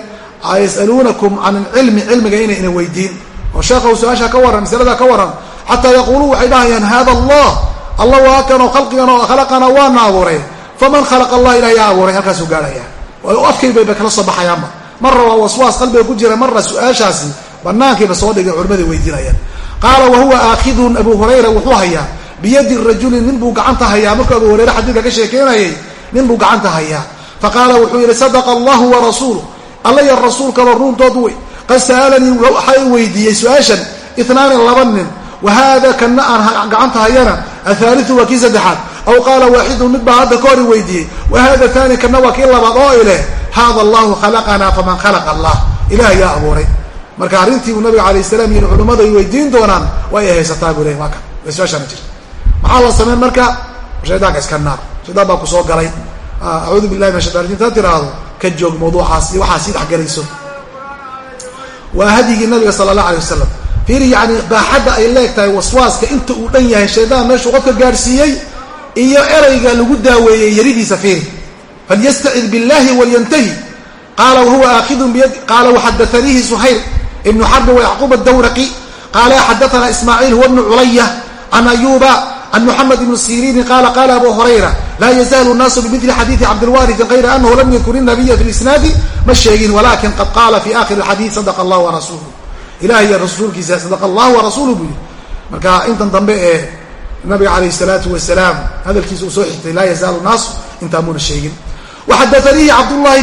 Yasaluunakum can cilmi cilmiga inay ina weydiin. Oo sheekhu su'aasha ka waran masalada ka waran xataa yaquuluu waxay dhahayaan hada allah allah waa kan oo khalaqana waana abuuray faman khalaqa allah ilah yaa abuuray. Halkaasuu gaarhaya afkaybayba kala soo baxayaanba marra waa waswaas qalbiga ku jira marra su'aashaasi banaankiiba soo dhigay culimmada weydiinayaan. Qaala wahuwa aakhidun abu hurayra wuxuu hayaa biyadi rajuli nin buu gacanta hayaa. Markuu abu hurayre xadiidka ka sheekeynayay nin buu gacanta hayaa. Faqaala wuxuu yidhi sadaqa allahu warasuulu alla iyo rasuulkaba ruuntood wey. Qad sa'alanii waxaa i weydiiyey su'aashan itnaani laba nin. Wa haada kana aan gacanta hayana athaaliu waa kii saddexaad. Aw qaala waaxidun mid baa hadda ka hor i weydiiyey. Wa hada thani kana waa kii labaad oo ileh hada allahu khalaqanaa faman khalaqa allah. Ilaah yaa abuuray marka arrintii uu nabiga alayh salam yii culimmadu ay weydiin doonaan waa ay haysataa buu le waa kan way su'aashaana jirta maxaa la sameyn marka? Shaydaanka iska naar. Shaydaan baa ku soo galay. Acuudu billahi min shaytan rajim taa tiraahdo ka joog mawduucaas iyo waxaa sii dhexgelayso waa hadyigii nabiga sala allah alay wasalam fiiri yani baaxadda ay leeg tahay waswaaska inta uu dhan yahay shaydaan meeshuu qofka gaadhsiiyey iyo erayga lagu daaweeyey yaridiisa fiiri. Falyastacid biاllahi walyantahi. Qaala wahuwa aakidun biyad qaala waxadaaniihi suhayr ibnu xarbi wayacquub adawraqi qaala xadaana ismaaciil huwa bnu culaya can ayuba can muxamed ibni siriini qaala qaala abu hurayra laa yazaalu naasu bimili xadiidi cabdilwaariثi kayra anahu lam yakun inabiya fi lisnaadi ma sheegin walakin qad qaala fi akhiri xadiid sadaqa allah warasuuluh ilaah iyo rasuulkiisa sadaqa allah warasuuluh buu yihi marka intan dambe ee nabiga calayh salaatu wasalaam hadalkiisa uu soo xigtay laa yazaalu naasu intaa muuna sheegin. Waxadaanii cabdlahi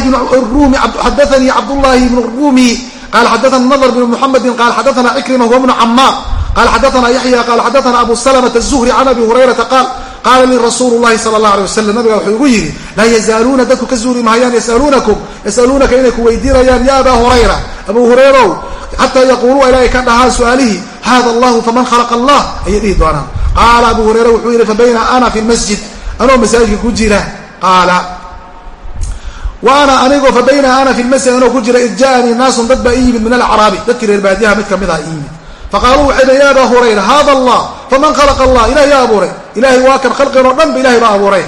xadaanii cabdullahi bnu rumi qala xadaana nadr bn muxamedi qala xadaana cikrima huwa bnu camaar qala xadaana yaxya qala xadaana abu salmata الzuhri can abi hurayrata qaal qaala lii rasuulu llahi sala allah alay wasalam nabiga wuxuu igu yidhi laa yazaaluuna dadku ka zuuri mahayaan yasaluunakum yasaluunaka inay ku weydiinayaan ya aba hurayra abu hurayrow xataa yaquuluu ilaahay ka dhahaan su'aalihii hada allahu faman khalaqa allah ayay dhihi doonaan qaala abu hurayra wuxuu yidhi fabayna ana fi lmasjid anoo masaajidka ku jira qaala wa ana anigoo fa bayna ana fi lmasjid anoo ku jira id ja'anii naasun dad baa ii yimid min alacraabi dadkii reer baadiyaha mid ka mid aha ii yimid. Faqaaluu waxay dhen ya aba hurayra hada allah faman khalaqa allah ilahay yaa abuuray. Ilahay waa kan khalqigan oo dhan ba ilahay baa abuuray.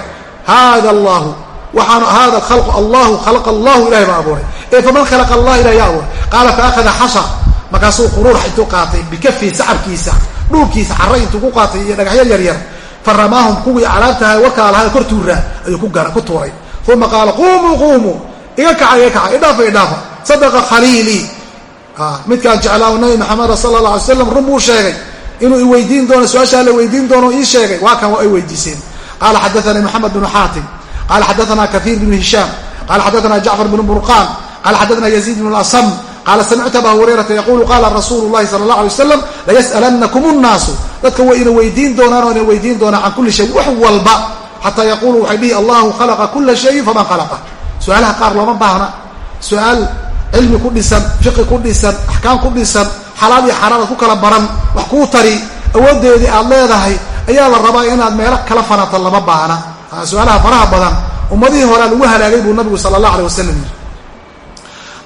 Hada allahu waxaan hada alkhalqu allahu khalaqa allahu ilahay baa abuuray. Ee faman khalaqa allah ilahay yaa abuuray. Qaala faahada xasha. Markaasuu quruurax intuu qaatay bikafihi sacabkiisa dhulkiisa carra intuu ku qaatay iyo dhagaxyo yaryar fa uma qaala qumuu qumuu iga kaca iga kaca idhaafa idhaafa sadaqa khaliilii midkaan jeclaa nabi maxameda sala alla alay slam run buu sheegay inuu iweydiin doono su'aashaa la weydiin doono ii sheegay waa kan waa ay weydiiseen qaala xadaanii moxamed bnu xaatim qala xadaana kaiir bnu hishaam qala xadaana jacfar bnu burqaan qala xadaana yaziid bnu asam qaala samictu aba hurayrata yaqulu qaala rasuulu llahi sala allah alay wasalam layas'alannakum nnaasu dadka way ina weydiin doonaan oo ina weydiin doonaan can kulli shay wax walba xataa yaquulu waxay dhihi allahu khalaqa kula shayin faman khalaqa su'aalaha qaar looma baahna su'aal cilmi ku dhisan fiqi ku dhisan axkaam ku dhisan xalaal iyo xaraam aad ku kala baran wax kuu tari awoodeedii aad leedahay ayaa la rabaa inaad meelo kala fanato lama baahna su'aalaha faraha badan ummadihii horea lagu halaagay buu nabigu sala allah alay wasalam yiri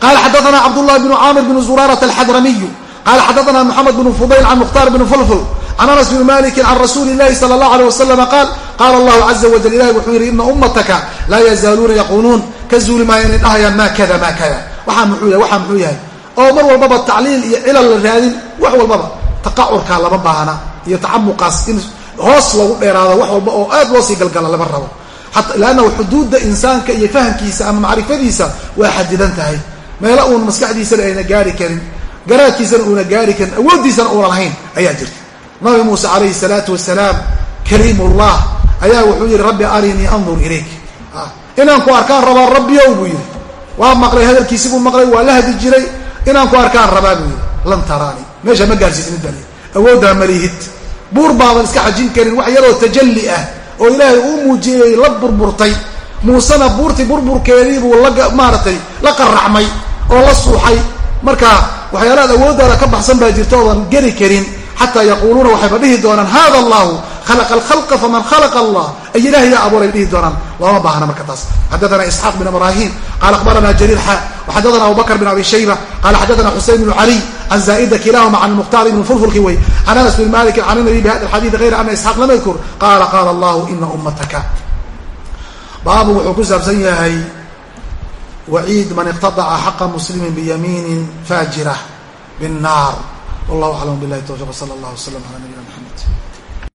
qala xadaana cabdullahi bnu caamir bnu zurarata alxadramiyu qala xadaana moxamed bnu fudayl can mukhtaar bni fulful can anas bni maliki can rasuuli lahi sala allah alay wasalama qaal qaala allahu caza wajal ilahi wuxuu yidhi ina ummataka laa yazaaluuna yaquuluun ka zuuli maayo inay dhahayaan maa kada maa kada waxaa muxuu yahay waxaa muxuu yahay oo mar walbaba tacliil iyo cilal la raadin wax walbaba taqacurkaa lama baahna iyo tacamuqaas in hoos loogu dheeraado wax walba oo aad loo sii galgala lama rabo lannahu xuduudda insaanka iyo fahamkiisa ama macrifadiisa waa xadidan tahay meelo uun maskaxdiisana ayna gaari karin garaadkiisana uuna gaari karin awooddiisana uuna lahayn ayaa jirta nabi muuse calayhi salaatu wasalaam kariimullah. Ayaa wuxuu yidhi rabbi arinii andur ilayk. Inaan ku arkaan rabaa rabbiow buu yidhi. Waa maqlay hadalkiisi buu maqlay waa la hadi jiray. Inaan ku arkaan rabaa buu yidhi. Lan taraani. Meesha ma gaarsiismid baa lii awooddaa malihid buur baadan iska xajin karin wax yaroo tajalli ah oo ilaahay uu muujiyey la burburtay. Muusena buurtii burburkeedii buu la maaratay la qaracmay oo la suuxay. Marka waxyaalaad awooddaada ka baxsan baa jirta oodan geli karin xataa yaquuluuna waxayba dhihi doonaan hada allahu khalaqa alkhalqa faman khalaqa allah ay ilahay yaa abuuray dhihi doonaan looma baahna marka taas xadaana isxaaq bin ibrahim qala akhbarana jariir xa waxadana abu bakr bin abi shayba qala xadaana xusein bnu caliy can zaa'ida kilahuma can mukhtaar ibn fulfulki way can anas bin malik can nabi bi hada alxadid hayra ana isxaaq lam yadkur qala qala allahu ina ummataka baabu wuxuu ku saabsan yahay waciid man iqtadaca xaqa muslimi biyamiinin faajira bاnnaar wallahu aclam bilahi towfiq wsala allah wslam ala nabiyina mxamed